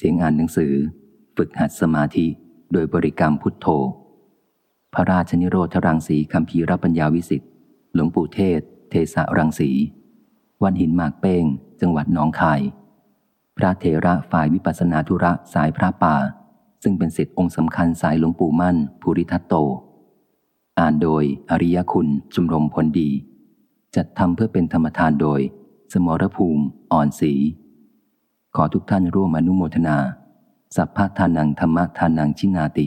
เสียงอ่านหนังสือ ฝึกหัดสมาธิ โดยบริกรรมพุทโธ พระราชนิโรธรังสีคำพีรปัญญาวิสิทธิ์หลวงปู่เทศ เทสะรังสี วันหินหมากเป้ง จังหวัดหนองคาย พระเถระฝ่ายวิปัสนาธุระสายพระป่า ซึ่งเป็นศิษย์องค์สำคัญสายหลวงปู่มั่น ภูริทัตโต อ่านโดยอริยคุณจุมรมผลดี จัดทำเพื่อเป็นธรรมทานโดย สมรภูมิ อ่อนสี ขอทุกท่านร่วมอนุโมทนา สัพพะทานังธรรมะทานังชินาติ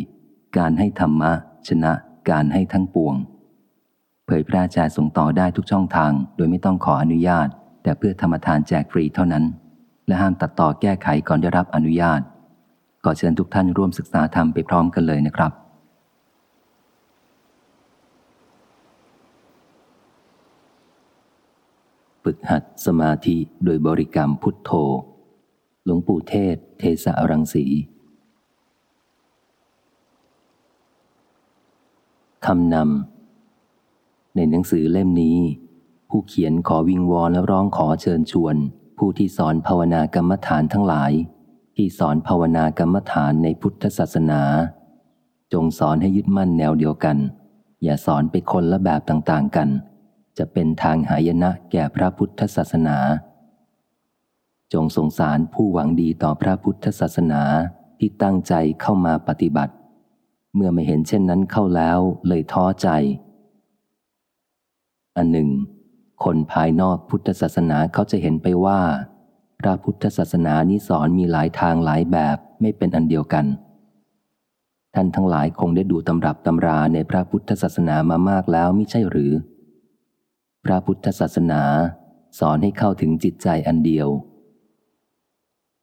การให้ธรรมะ ชนะการให้ทั้งปวง เผยแพร่แจกส่งต่อได้ทุกช่องทาง โดยไม่ต้องขออนุญาต แต่เพื่อธรรมทานแจกฟรีเท่านั้น และห้ามตัดต่อแก้ไขก่อนได้รับอนุญาต ขอเชิญทุกท่านร่วมศึกษาธรรมไปพร้อมกันเลยนะครับฝึกหัดสมาธิโดยบริกรรมพุทโธ หลวงปู่เทศ เทสะรังสีคำนำ ในหนังสือเล่มนี้ ผู้เขียนขอวิงวอนและร้องขอเชิญชวน ผู้ที่สอนภาวนากรรมฐานทั้งหลาย ที่สอนภาวนากรรมฐานในพุทธศาสนา จงสอนให้ยึดมั่นแนวเดียวกัน อย่าสอนไปคนละแบบต่างๆกัน จะเป็นทางหายนะแก่พระพุทธศาสนา จงสงสารผู้หวังดีต่อพระพุทธศาสนาที่ตั้งใจเข้ามาปฏิบัติ เมื่อไม่เห็นเช่นนั้นเข้าแล้วเลยท้อใจ อันหนึ่ง คนภายนอกพุทธศาสนาเขาจะเห็นไปว่า พระพุทธศาสนานี้สอนมีหลายทางหลายแบบไม่เป็นอันเดียวกัน ท่านทั้งหลายคงได้ดูตำรับตำราในพระพุทธศาสนามามากแล้วไม่ใช่หรือ พระพุทธศาสนา สอนให้เข้าถึงจิตใจอันเดียว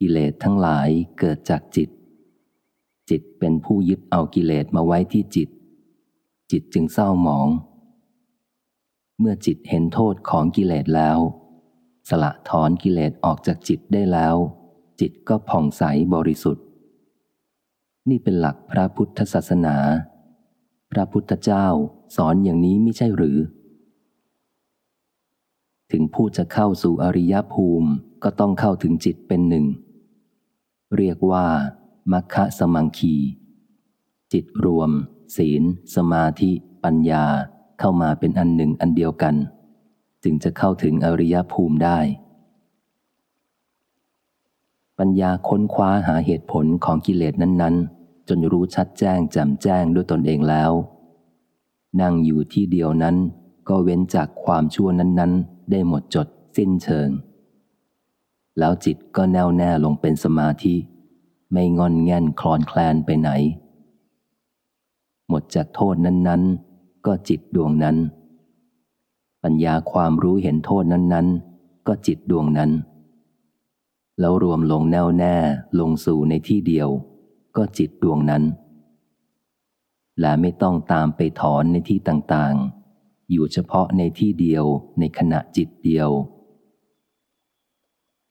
กิเลสทั้งหลายเกิดจากจิต จิตเป็นผู้ยึดเอากิเลสมาไว้ที่จิต จิตจึงเศร้าหมอง เมื่อจิตเห็นโทษของกิเลสแล้ว สละถอนกิเลสออกจากจิตได้แล้ว จิตก็ผ่องใสบริสุทธิ์ นี่เป็นหลักพระพุทธศาสนา พระพุทธเจ้าสอนอย่างนี้ไม่ใช่หรือ ถึงผู้จะเข้าสู่อริยภูมิก็ต้องเข้าถึงจิตเป็นหนึ่ง เรียกว่า มัคคะสมังคี จิตรวม ศีล สมาธิ ปัญญาเข้ามาเป็นอันหนึ่งอันเดียวกัน จึงจะเข้าถึงอริยภูมิได้ ปัญญาค้นคว้าหาเหตุผลของกิเลสนั้น ๆ จนรู้ชัดแจ้งแจ่มแจ้งด้วยตนเองแล้ว นั่งอยู่ที่เดียวนั้นก็เว้นจากความชั่วนั้น ๆ ได้หมดจดสิ้นเชิง แล้วจิตก็แน่วแน่ลงเป็นสมาธิ ไม่งอนแง่นคลอนแคลนไปไหน หมดจากโทษนั้น ๆ ก็จิตดวงนั้น ปัญญาความรู้เห็นโทษนั้น ๆ ก็จิตดวงนั้น แล้วรวมลงแน่วแน่ลงสู่ในที่เดียว ก็จิตดวงนั้น และไม่ต้องตามไปถอนในที่ต่างๆ อยู่เฉพาะในที่เดียวในขณะจิตเดียว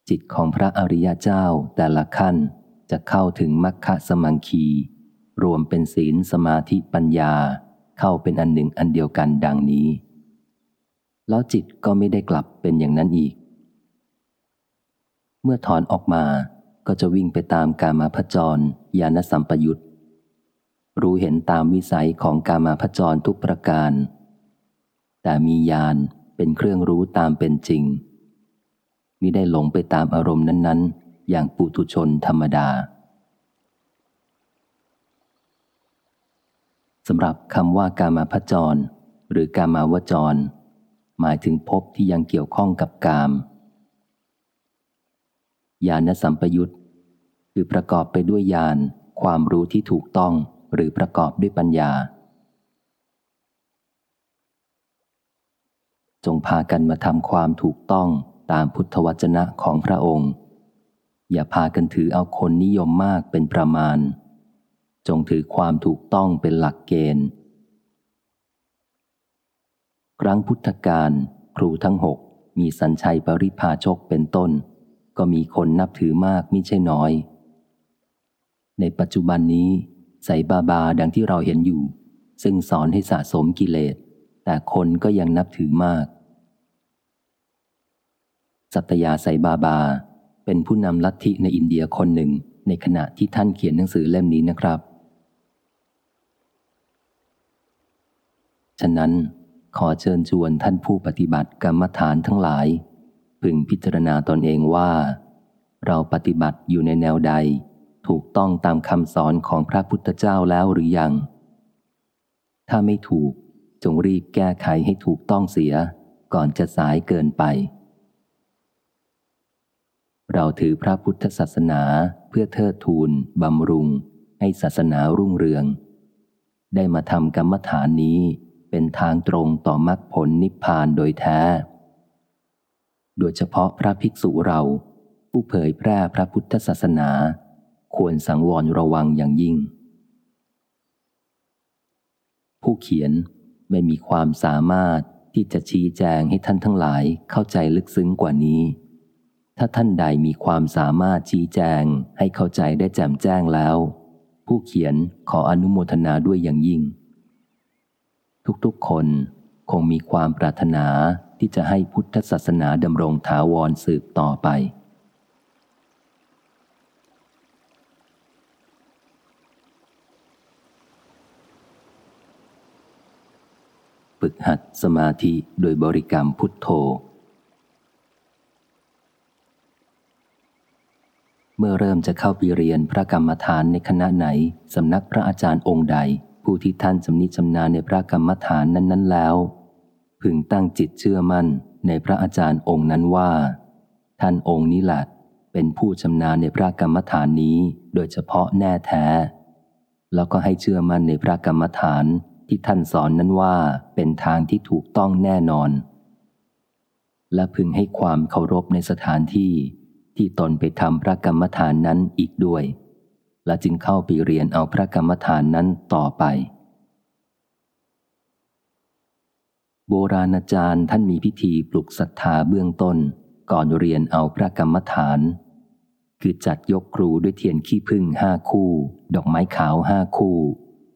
จิตของพระอริยเจ้าแต่ละขั้นจะเข้าถึงมัคคะสมังคี รวมเป็นศีลสมาธิปัญญาเข้าเป็นอันหนึ่งอันเดียวกันดังนี้ แล้วจิตก็ไม่ได้กลับเป็นอย่างนั้นอีก เมื่อถอนออกมาก็จะวิ่งไปตามกามาพจรญาณสัมปยุตรู้เห็นตามวิสัยของกามาพจรทุกประการ แต่มีญาณเป็นเครื่องรู้ตามเป็นจริง มิได้หลงไปตามอารมณ์นั้น ๆ อย่างปุถุชนธรรมดาสำหรับคำว่ากามาพจร หรือกามาวจร หมายถึงภพที่ยังเกี่ยวข้องกับกาม ญาณสัมปยุตคือประกอบไปด้วยญาณความรู้ที่ถูกต้องหรือประกอบด้วยปัญญา จงพากันมาทำความถูกต้อง ตามพุทธวจนะของพระองค์ อย่าพากันถือเอาคนนิยมมากเป็นประมาณ จงถือความถูกต้องเป็นหลักเกณฑ์ ครั้งพุทธกาลครูทั้งหกมีสัญชัยปริพาชกเป็นต้น ก็มีคนนับถือมากมิใช่น้อย ในปัจจุบันนี้ใส่บาบาดังที่เราเห็นอยู่ ซึ่งสอนให้สะสมกิเลส แต่คนก็ยังนับถือมาก สัตยาไซบาบา เป็นผู้นำลัทธิในอินเดียคนหนึ่งในขณะที่ท่านเขียนหนังสือเล่มนี้นะครับ ฉะนั้นขอเชิญชวนท่านผู้ปฏิบัติกรรมฐานทั้งหลาย พึงพิจารณาตนเองว่า เราปฏิบัติอยู่ในแนวใด ถูกต้องตามคำสอนของพระพุทธเจ้าแล้วหรือยัง ถ้าไม่ถูกจงรีบแก้ไขให้ถูกต้องเสีย ก่อนจะสายเกินไป เราถือพระพุทธศาสนาเพื่อเทิดทูนบำรุง ให้ศาสนารุ่งเรือง ได้มาทำกรรมฐานนี้เป็นทางตรงต่อมรรคผลนิพพานโดยแท้ โดยเฉพาะพระภิกษุเรา ผู้เผยแพร่พระพุทธศาสนา ควรสังวรระวังอย่างยิ่ง ผู้เขียนไม่มีความสามารถที่จะชี้แจงให้ท่านทั้งหลายเข้าใจลึกซึ้งกว่านี้ ถ้าท่านใดมีความสามารถชี้แจงให้เข้าใจได้แจ่มแจ้งแล้ว ผู้เขียนขออนุโมทนาด้วยอย่างยิ่ง ทุกๆคนคงมีความปรารถนาที่จะให้พุทธศาสนาดำรงถาวรสืบต่อไป ฝึกหัดสมาธิโดยบริกรรมพุทโธ เมื่อเริ่มจะเข้าไปเรียนพระกรรมฐานในคณะไหน สำนักพระอาจารย์องค์ใด ผู้ที่ท่านสำนิชำนาญในพระกรรมฐานนั้น ๆ แล้ว พึงตั้งจิตเชื่อมั่นในพระอาจารย์องค์นั้นว่า ท่านองค์นี้แหละเป็นผู้ชำนาญในพระกรรมฐานนี้โดยเฉพาะแน่แท้ แล้วก็ให้เชื่อมั่นในพระกรรมฐานที่ท่านสอนนั้นว่าเป็นทางที่ถูกต้องแน่นอน และพึงให้ความเคารพในสถานที่ ที่ตนไปทำพระกรรมฐานนั้นอีกด้วย และจึงเข้าไปเรียนเอาพระกรรมฐานนั้นต่อไป โบราณอาจารย์ท่านมีพิธีปลุกศรัทธาเบื้องต้น ก่อนเรียนเอาพระกรรมฐาน คือจัดยกครูด้วยเทียนขี้พึ่งห้าคู่ ดอกไม้ขาวห้าคู่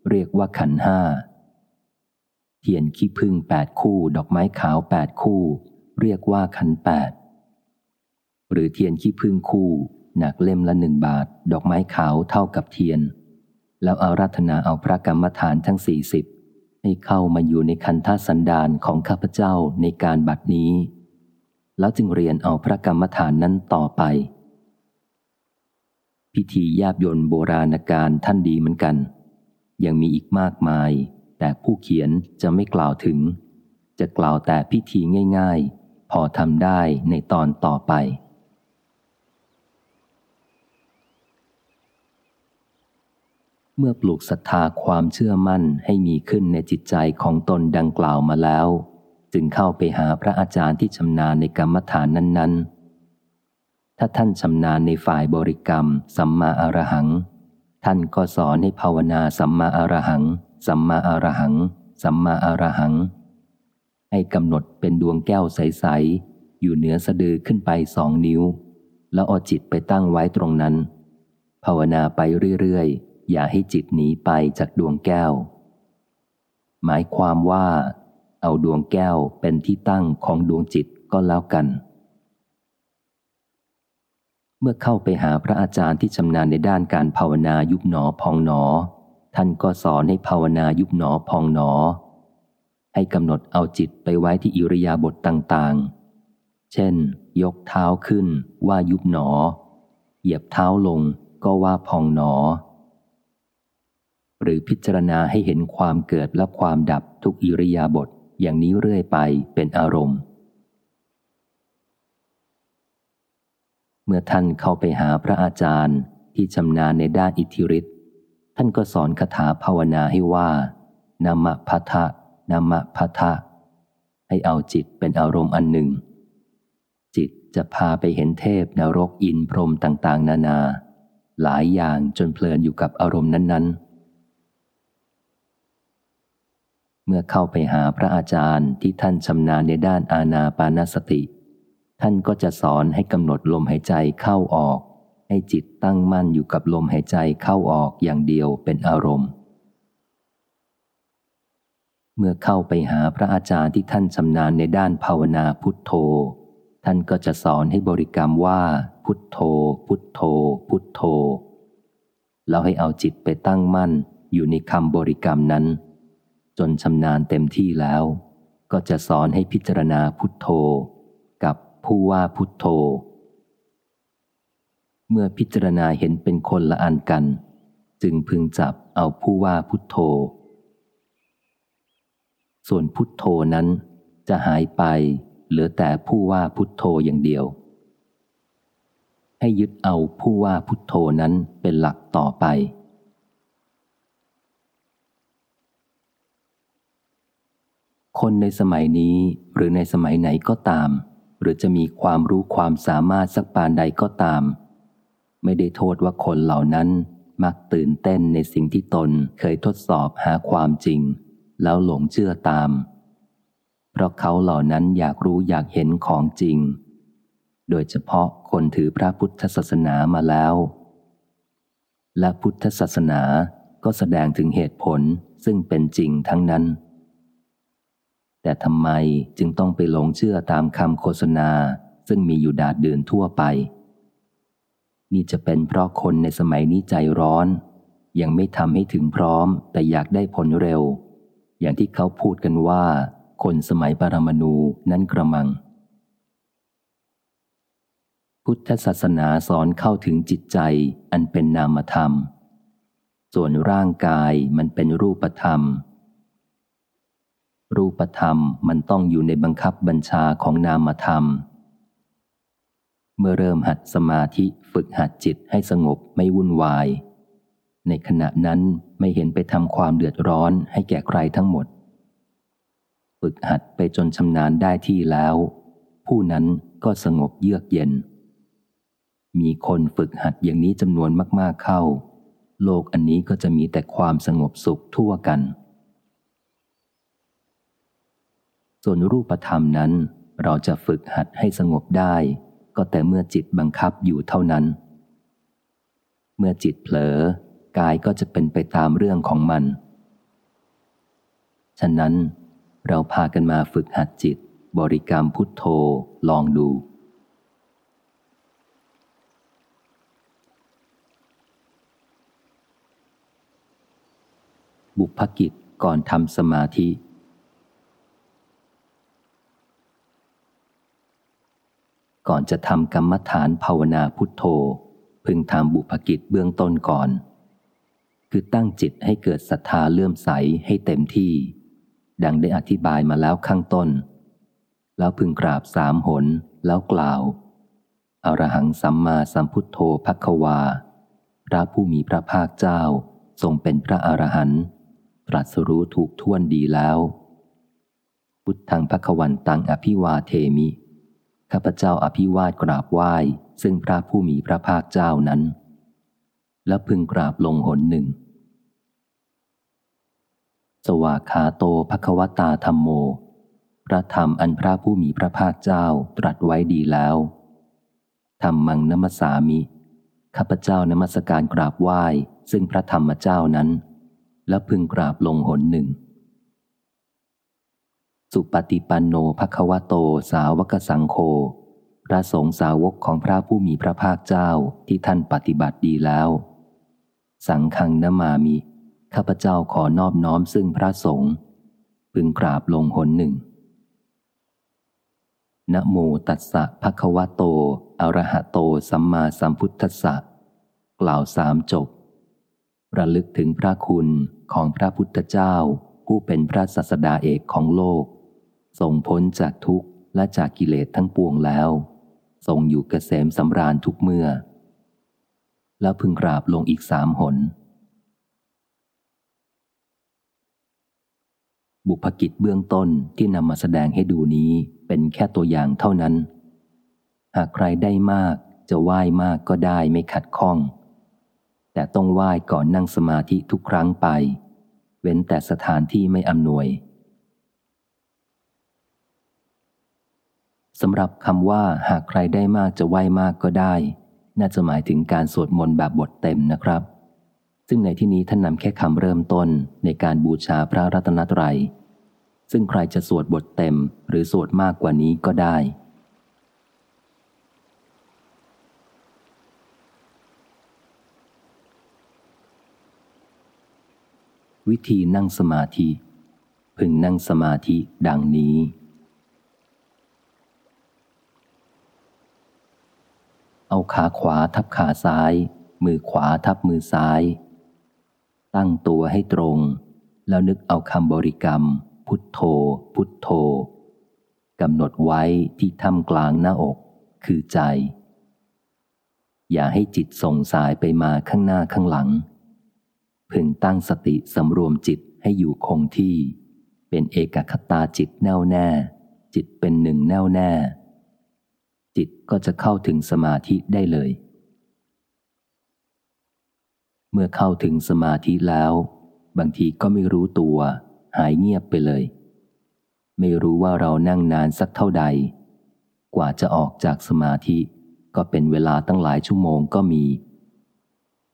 เรียกว่าขันห้าเทียนขี้พึ่งแปดคู่ ดอกไม้ขาวแปดคู่ เรียกว่าขันแปด หรือเทียนขี้พึ่งคู่ หนักเล่มละหนึ่งบาท ดอกไม้ขาวเท่ากับเทียน แล้วอารัธนาเอาพระกรรมฐานทั้งสี่สิบให้เข้ามาอยู่ในคันธสันดานของข้าพเจ้าในการบัดนี้ แล้วจึงเรียนเอาพระกรรมฐานนั้นต่อไป พิธียาบยนโบราณการท่านดีเหมือนกัน ยังมีอีกมากมาย แต่ผู้เขียนจะไม่กล่าวถึง จะกล่าวแต่พิธีง่าย ๆ พอทำได้ในตอนต่อไป เมื่อปลูกศรัทธาความเชื่อมั่นให้มีขึ้นในจิตใจของตนดังกล่าวมาแล้ว จึงเข้าไปหาพระอาจารย์ที่ชำนาญในกรรมฐานนั้นๆ ถ้าท่านชำนาญในฝ่ายบริกรรม สัมมาอารหัง ท่านก็สอนให้ภาวนาสัมมาอารหัง สัมมาอารหัง สัมมาอารหัง ให้กำหนดเป็นดวงแก้วใส ๆ อยู่เหนือสะดือขึ้นไปสองนิ้ว แล้วเอาจิตไปตั้งไว้ตรงนั้น ภาวนาไปเรื่อยๆ อย่าให้จิตหนีไปจากดวงแก้ว หมายความว่า เอาดวงแก้วเป็นที่ตั้งของดวงจิตก็แล้วกัน เมื่อเข้าไปหาพระอาจารย์ที่ชำนาญในด้านการภาวนายุบหนอพองหนอ ท่านก็สอนให้ภาวนายุบหนอพองหนอ ให้กำหนดเอาจิตไปไว้ที่อิริยาบถต่างๆ เช่น ยกเท้าขึ้นว่ายุบหนอ เหยียบเท้าลงก็ว่าพองหนอ หรือพิจารณาให้เห็นความเกิดและความดับทุกอิริยาบถอย่างนี้เรื่อยไปเป็นอารมณ์ เมื่อท่านเข้าไปหาพระอาจารย์ที่ชำนาญในด้านอิทธิฤทธิ์ท่านก็สอนคาถาภาวนาให้ว่านามะพัทะนามะพัทะให้เอาจิตเป็นอารมณ์อันหนึ่ง จิตจะพาไปเห็นเทพนรกอินพรมต่าง ๆ นานา หลายอย่างจนเพลินอยู่กับอารมณ์นั้น ๆเมื่อเข้าไปหาพระอาจารย์ที่ท่านชำนาญในด้านอาณาปานสติ ท่านก็จะสอนให้กำหนดลมหายใจเข้าออก ให้จิตตั้งมั่นอยู่กับลมหายใจเข้าออกอย่างเดียวเป็นอารมณ์ เมื่อเข้าไปหาพระอาจารย์ที่ท่านชำนาญในด้านภาวนาพุทโธ ท่านก็จะสอนให้บริกรรมว่า พุทโธ พุทโธ พุทโธแล้วให้เอาจิตไปตั้งมั่นอยู่ในคำบริกรรมนั้น จนชำนาญเต็มที่แล้ว ก็จะสอนให้พิจารณาพุทโธ กับผู้ว่าพุทโธ เมื่อพิจารณาเห็นเป็นคนละอันกัน จึงพึงจับเอาผู้ว่าพุทโธ ส่วนพุทโธนั้นจะหายไปเหลือแต่ผู้ว่าพุทโธอย่างเดียว ให้ยึดเอาผู้ว่าพุทโธนั้นเป็นหลักต่อไป คนในสมัยนี้หรือในสมัยไหนก็ตาม หรือจะมีความรู้ความสามารถสักปานใดก็ตาม ไม่ได้โทษว่าคนเหล่านั้นมักตื่นเต้นในสิ่งที่ตนเคยทดสอบหาความจริง แล้วหลงเชื่อตาม เพราะเขาเหล่านั้นอยากรู้อยากเห็นของจริง โดยเฉพาะคนถือพระพุทธศาสนามาแล้ว และพุทธศาสนาก็แสดงถึงเหตุผลซึ่งเป็นจริงทั้งนั้น แต่ทำไมจึงต้องไปหลงเชื่อตามคำโฆษณา ซึ่งมีอยู่ดาดเดือนทั่วไป นี่จะเป็นเพราะคนในสมัยนี้ใจร้อน ยังไม่ทำให้ถึงพร้อม แต่อยากได้ผลเร็ว อย่างที่เขาพูดกันว่า คนสมัยปรมาณูนั้นกระมัง พุทธศาสนาสอนเข้าถึงจิตใจอันเป็นนามธรรม ส่วนร่างกายมันเป็นรูปธรรม รูปธรรมมันต้องอยู่ในบังคับบัญชาของนามธรรม เมื่อเริ่มหัดสมาธิฝึกหัดจิตให้สงบไม่วุ่นวาย ในขณะนั้นไม่เห็นไปทำความเดือดร้อนให้แก่ใครทั้งหมด ฝึกหัดไปจนชำนาญได้ที่แล้ว ผู้นั้นก็สงบเยือกเย็น มีคนฝึกหัดอย่างนี้จำนวนมากๆเข้า โลกอันนี้ก็จะมีแต่ความสงบสุขทั่วกัน ส่วนรูปธรรมนั้น เราจะฝึกหัดให้สงบได้ ก็แต่เมื่อจิตบังคับอยู่เท่านั้น เมื่อจิตเผลอกายก็จะเป็นไปตามเรื่องของมัน ฉะนั้น เราพากันมาฝึกหัดจิต บริกรรมพุทโธลองดูบุพกิจก่อนทำสมาธิ ก่อนจะทำกรรมฐานภาวนาพุทโธ พึงทำบุพกิจเบื้องต้นก่อน คือตั้งจิตให้เกิดศรัทธาเลื่อมใสให้เต็มที่ ดังได้อธิบายมาแล้วข้างต้น แล้วพึงกราบสามหนแล้วกล่าวอรหังสัมมาสัมพุทโธพักวา พระผู้มีพระภาคเจ้าทรงเป็นพระอรหันต์ตรัสรู้ถูกท่วนดีแล้ว พุทธังพักวันตังอภิวาเทมิ ข้าพเจ้าอภิวาทกราบไหว้ซึ่งพระผู้มีพระภาคเจ้านั้น แล้วพึงกราบลงหนหนึ่ง สวากขาโตภควตาธรรมโม พระธรรมอันพระผู้มีพระภาคเจ้าตรัสไว้ดีแล้วธรรมมังนมสามิข้าพเจ้านมัสการกราบไหว้ซึ่งพระธรรมเจ้านั้น และพึงกราบลงหนหนึ่ง สุปฏิปันโนภควโตสาวกสังโฆพระสงฆ์สาวกของพระผู้มีพระภาคเจ้าที่ท่านปฏิบัติดีแล้ว สังฆังนมามิ ข้าพเจ้าขอนอบน้อมซึ่งพระสงฆ์พึงกราบลงหนหนึ่งนะโมตัสสะภะคะวะโตอรหะโต สัมมาสัมพุทธัสสะ กล่าวสามจบ ระลึกถึงพระคุณของพระพุทธเจ้า ผู้เป็นพระสัสดาเอกของโลก ทรงพ้นจากทุกข์และจากกิเลสทั้งปวงแล้ว ทรงอยู่เกษมสำราญทุกเมื่อ แล้วพึงกราบลงอีกสามหน บุพกิจเบื้องต้นที่นำมาแสดงให้ดูนี้เป็นแค่ตัวอย่างเท่านั้น หากใครได้มากจะไหว้มากก็ได้ไม่ขัดข้อง แต่ต้องไหว้ก่อนนั่งสมาธิทุกครั้งไป เว้นแต่สถานที่ไม่อำนวย สำหรับคำว่าหากใครได้มากจะไหวมากก็ได้ น่าจะหมายถึงการสวดมนต์แบบบทเต็มนะครับ ซึ่งในที่นี้ท่านนำแค่คำเริ่มต้นในการบูชาพระรัตนตรัย ซึ่งใครจะสวดบทเต็มหรือสวดมากกว่านี้ก็ได้ วิธีนั่งสมาธิ พึงนั่งสมาธิดังนี้ เอาขาขวาทับขาซ้าย มือขวาทับมือซ้าย ตั้งตัวให้ตรง แล้วนึกเอาคำบริกรรม พุทโธ พุทโธกำหนดไว้ที่ทำกลางหน้าอก คือใจ อย่าให้จิตส่งสายไปมาข้างหน้าข้างหลัง พึงตั้งสติสำรวมจิตให้อยู่คงที่ เป็นเอกคตาจิตแน่วแน่ จิตเป็นหนึ่งแน่วแน่ จิตก็จะเข้าถึงสมาธิได้เลย เมื่อเข้าถึงสมาธิแล้ว บางทีก็ไม่รู้ตัว หายเงียบไปเลย ไม่รู้ว่าเรานั่งนานสักเท่าใด กว่าจะออกจากสมาธิ ก็เป็นเวลาตั้งหลายชั่วโมงก็มี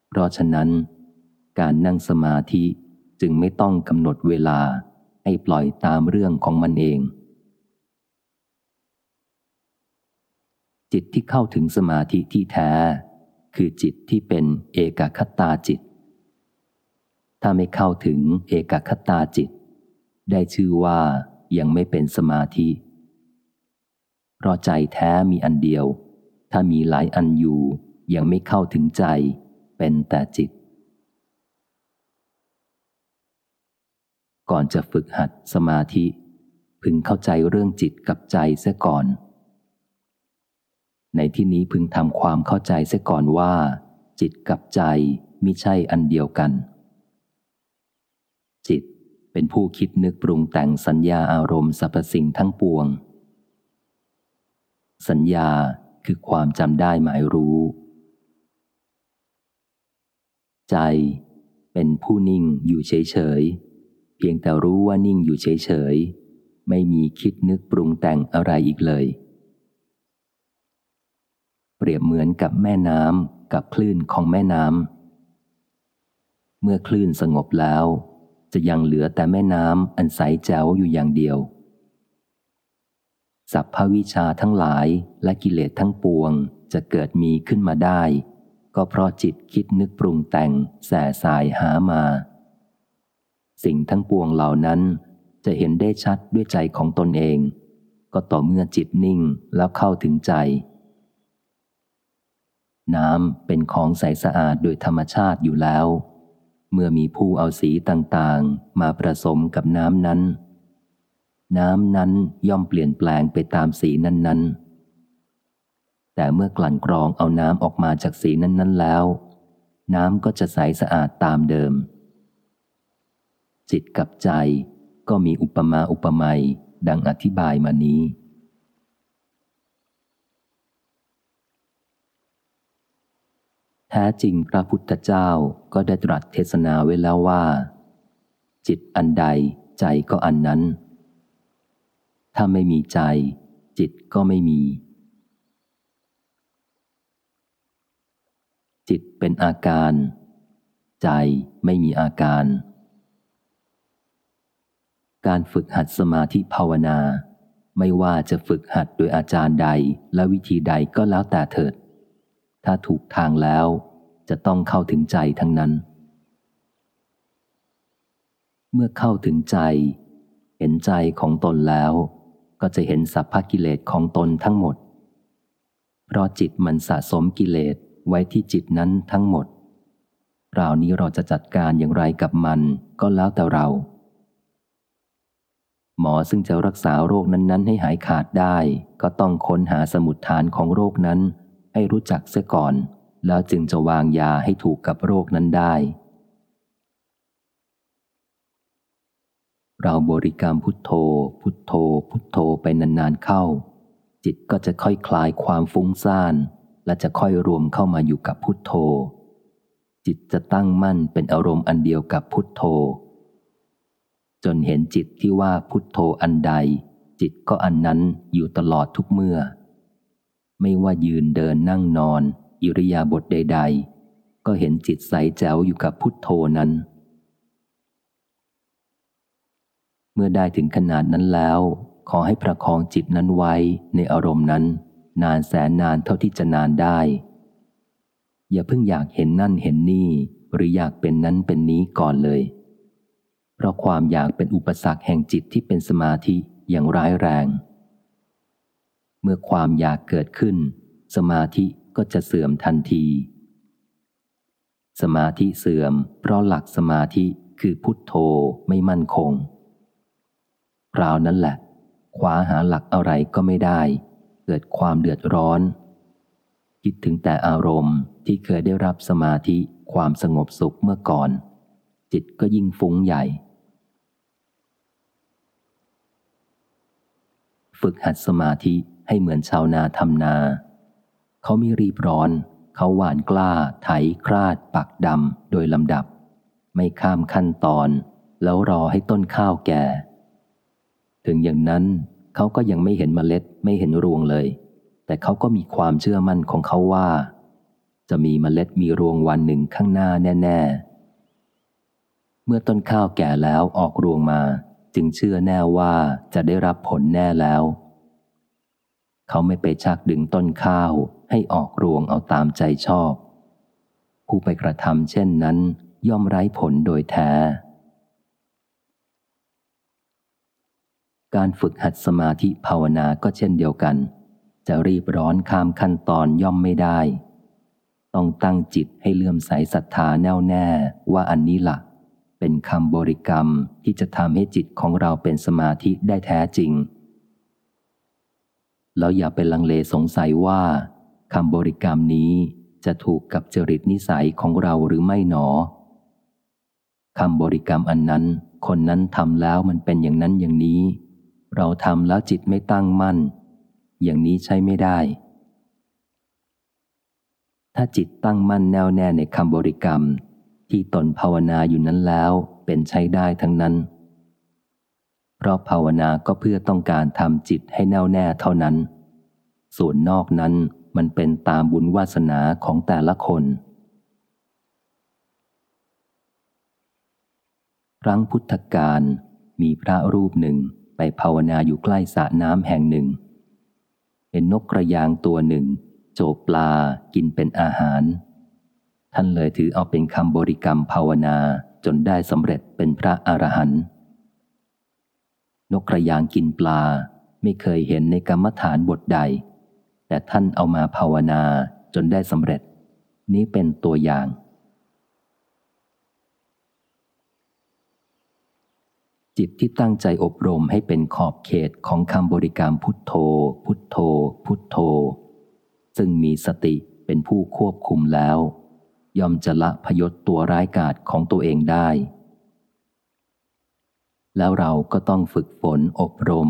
เพราะฉะนั้น การนั่งสมาธิจึงไม่ต้องกำหนดเวลาให้ปล่อยตามเรื่องของมันเอง จิตที่เข้าถึงสมาธิที่แท้ คือจิตที่เป็นเอกคตาจิต ถ้าไม่เข้าถึงเอกคตาจิต ได้ชื่อว่ายังไม่เป็นสมาธิเพราะใจแท้มีอันเดียว ถ้ามีหลายอันอยู่ยังไม่เข้าถึงใจ เป็นแต่จิต ก่อนจะฝึกหัดสมาธิ พึงเข้าใจเรื่องจิตกับใจเสียก่อน ในที่นี้พึงทำความเข้าใจเสียก่อนว่า จิตกับใจมิใช่อันเดียวกัน จิตเป็นผู้คิดนึกปรุงแต่งสัญญาอารมณ์สรรพสิ่งทั้งปวง สัญญาคือความจำได้หมายรู้ ใจ เป็นผู้นิ่งอยู่เฉยเฉยเพียงแต่รู้ว่านิ่งอยู่เฉยๆไม่มีคิดนึกปรุงแต่งอะไรอีกเลย เปรียบเหมือนกับแม่น้ำกับคลื่นของแม่น้ำ เมื่อคลื่นสงบแล้ว จะยังเหลือแต่แม่น้ำอันใสแจ๋วอยู่อย่างเดียวสัพพวิชาทั้งหลายและกิเลสทั้งปวงจะเกิดมีขึ้นมาได้ ก็เพราะจิตคิดนึกปรุงแต่งแส่สายหามา สิ่งทั้งปวงเหล่านั้นจะเห็นได้ชัดด้วยใจของตนเอง ก็ต่อเมื่อจิตนิ่งแล้วเข้าถึงใจ น้ำเป็นของใสสะอาดโดยธรรมชาติอยู่แล้ว เมื่อมีผู้เอาสีต่างๆ มาผสมกับน้ำนั้น น้ำนั้นย่อมเปลี่ยนแปลงไปตามสีนั้นๆ แต่เมื่อกลั่นกรองเอาน้ำออกมาจากสีนั้นๆแล้ว น้ำก็จะใสสะอาดตามเดิม จิตกับใจก็มีอุปมาอุปไมยดังอธิบายมานี้ แท้จริงพระพุทธเจ้าก็ได้ตรัสเทศนาไว้แล้วว่า จิตอันใดใจก็อันนั้น ถ้าไม่มีใจ จิตก็ไม่มี จิตเป็นอาการ ใจไม่มีอาการ การฝึกหัดสมาธิภาวนา ไม่ว่าจะฝึกหัดโดยอาจารย์ใดและวิธีใดก็แล้วแต่เถิด ถ้าถูกทางแล้วจะต้องเข้าถึงใจทั้งนั้น เมื่อเข้าถึงใจ เห็นใจของตนแล้ว ก็จะเห็นสัพพกิเลสของตนทั้งหมด เพราะจิตมันสะสมกิเลสไว้ที่จิตนั้นทั้งหมดราวนี้เราจะจัดการอย่างไรกับมันก็แล้วแต่เรา หมอซึ่งจะรักษาโรคนั้น ๆ ให้หายขาดได้ ก็ต้องค้นหาสมุดฐานของโรคนั้น ให้รู้จักเสียก่อน แล้วจึงจะวางยาให้ถูกกับโรคนั้นได้ เราบริกรรมพุทโธ พุทโธ พุทโธไปนานๆเข้า จิตก็จะค่อยคลายความฟุ้งซ่าน และจะค่อยรวมเข้ามาอยู่กับพุทโธ จิตจะตั้งมั่นเป็นอารมณ์อันเดียวกับพุทโธ จนเห็นจิตที่ว่าพุทโธอันใด จิตก็อันนั้นอยู่ตลอดทุกเมื่อ ไม่ว่ายืนเดินนั่งนอน อิริยาบถใด ๆ ก็เห็นจิตใสแจ๋วอยู่กับพุทโธนั้น เมื่อได้ถึงขนาดนั้นแล้ว ขอให้ประคองจิตนั้นไว้ในอารมณ์นั้น นานแสนนานเท่าที่จะนานได้ อย่าเพิ่งอยากเห็นนั่นเห็นนี่ หรืออยากเป็นนั้นเป็นนี้ก่อนเลย เพราะความอยากเป็นอุปสรรคแห่งจิตที่เป็นสมาธิอย่างร้ายแรง เมื่อความอยากเกิดขึ้น สมาธิก็จะเสื่อมทันที สมาธิเสื่อม เพราะหลักสมาธิคือพุทโธไม่มั่นคงคราวนั้นแหละคว้าหาหลักอะไรก็ไม่ได้ เกิดความเดือดร้อน คิดถึงแต่อารมณ์ที่เคยได้รับสมาธิความสงบสุขเมื่อก่อน จิตก็ยิ่งฟุ้งใหญ่ ฝึกหัดสมาธิ ให้เหมือนชาวนาทำนา เขาม่รีบร้อน เขาหวานกล้า ไถคราด ปักดำโดยลำดับ ไม่ข้ามขั้นตอน แล้วรอให้ต้นข้าวแก่ ถึงอย่างนั้นเขาก็ยังไม่เห็นเมล็ดไม่เห็นรวงเลย แต่เขาก็มีความเชื่อมั่นของเขาว่า จะมีเมล็ดมีรวงวันหนึ่งข้างหน้าแน่ ๆเมื่อต้นข้าวแก่แล้วออกรวงมา จึงเชื่อแน่ว่าจะได้รับผลแน่แล้ว เขาไม่ไปชักดึงต้นข้าวให้ออกรวงเอาตามใจชอบ ผู้ไปกระทำเช่นนั้น ย่อมไร้ผลโดยแท้ การฝึกหัดสมาธิภาวนาก็เช่นเดียวกัน จะรีบร้อนข้ามขั้นตอนย่อมไม่ได้ ต้องตั้งจิตให้เลื่อมใสศรัทธาแน่วแน่ว่าอันนี้ละ่ะ เป็นคำบริกรรมที่จะทำให้จิตของเราเป็นสมาธิได้แท้จริง แล้วอย่าไปลังเลสงสัยว่าคำบริกรรมนี้จะถูกกับจริตนิสัยของเราหรือไม่หนอคำบริกรรมอันนั้น คนนั้นทำแล้วมันเป็นอย่างนั้นอย่างนี้ เราทำแล้วจิตไม่ตั้งมั่น อย่างนี้ใช้ไม่ได้ ถ้าจิตตั้งมั่นแน่วแน่ในคำบริกรรม ที่ตนภาวนาอยู่นั้นแล้วเป็นใช้ได้ทั้งนั้น เพราะภาวนาก็เพื่อต้องการทำจิตให้แน่วแน่เท่านั้น ส่วนนอกนั้นมันเป็นตามบุญวาสนาของแต่ละคน ครั้งพุทธกาลมีพระรูปหนึ่งไปภาวนาอยู่ใกล้สระน้ำแห่งหนึ่งเห็นนกกระยางตัวหนึ่ง โจปลากินเป็นอาหาร ท่านเลยถือเอาเป็นคำบริกรรมภาวนาจนได้สำเร็จเป็นพระอรหันต์ นกกระยางกินปลาไม่เคยเห็นในกรรมฐานบทใด แต่ท่านเอามาภาวนาจนได้สำเร็จ นี้เป็นตัวอย่าง จิตที่ตั้งใจอบรมให้เป็นขอบเขตของคำบริกรรมพุทโธ พุทโธ พุทโธ ซึ่งมีสติเป็นผู้ควบคุมแล้ว ย่อมจะละพยศตัวร้ายกาจของตัวเองได้ แล้วเราก็ต้องฝึกฝนอบรม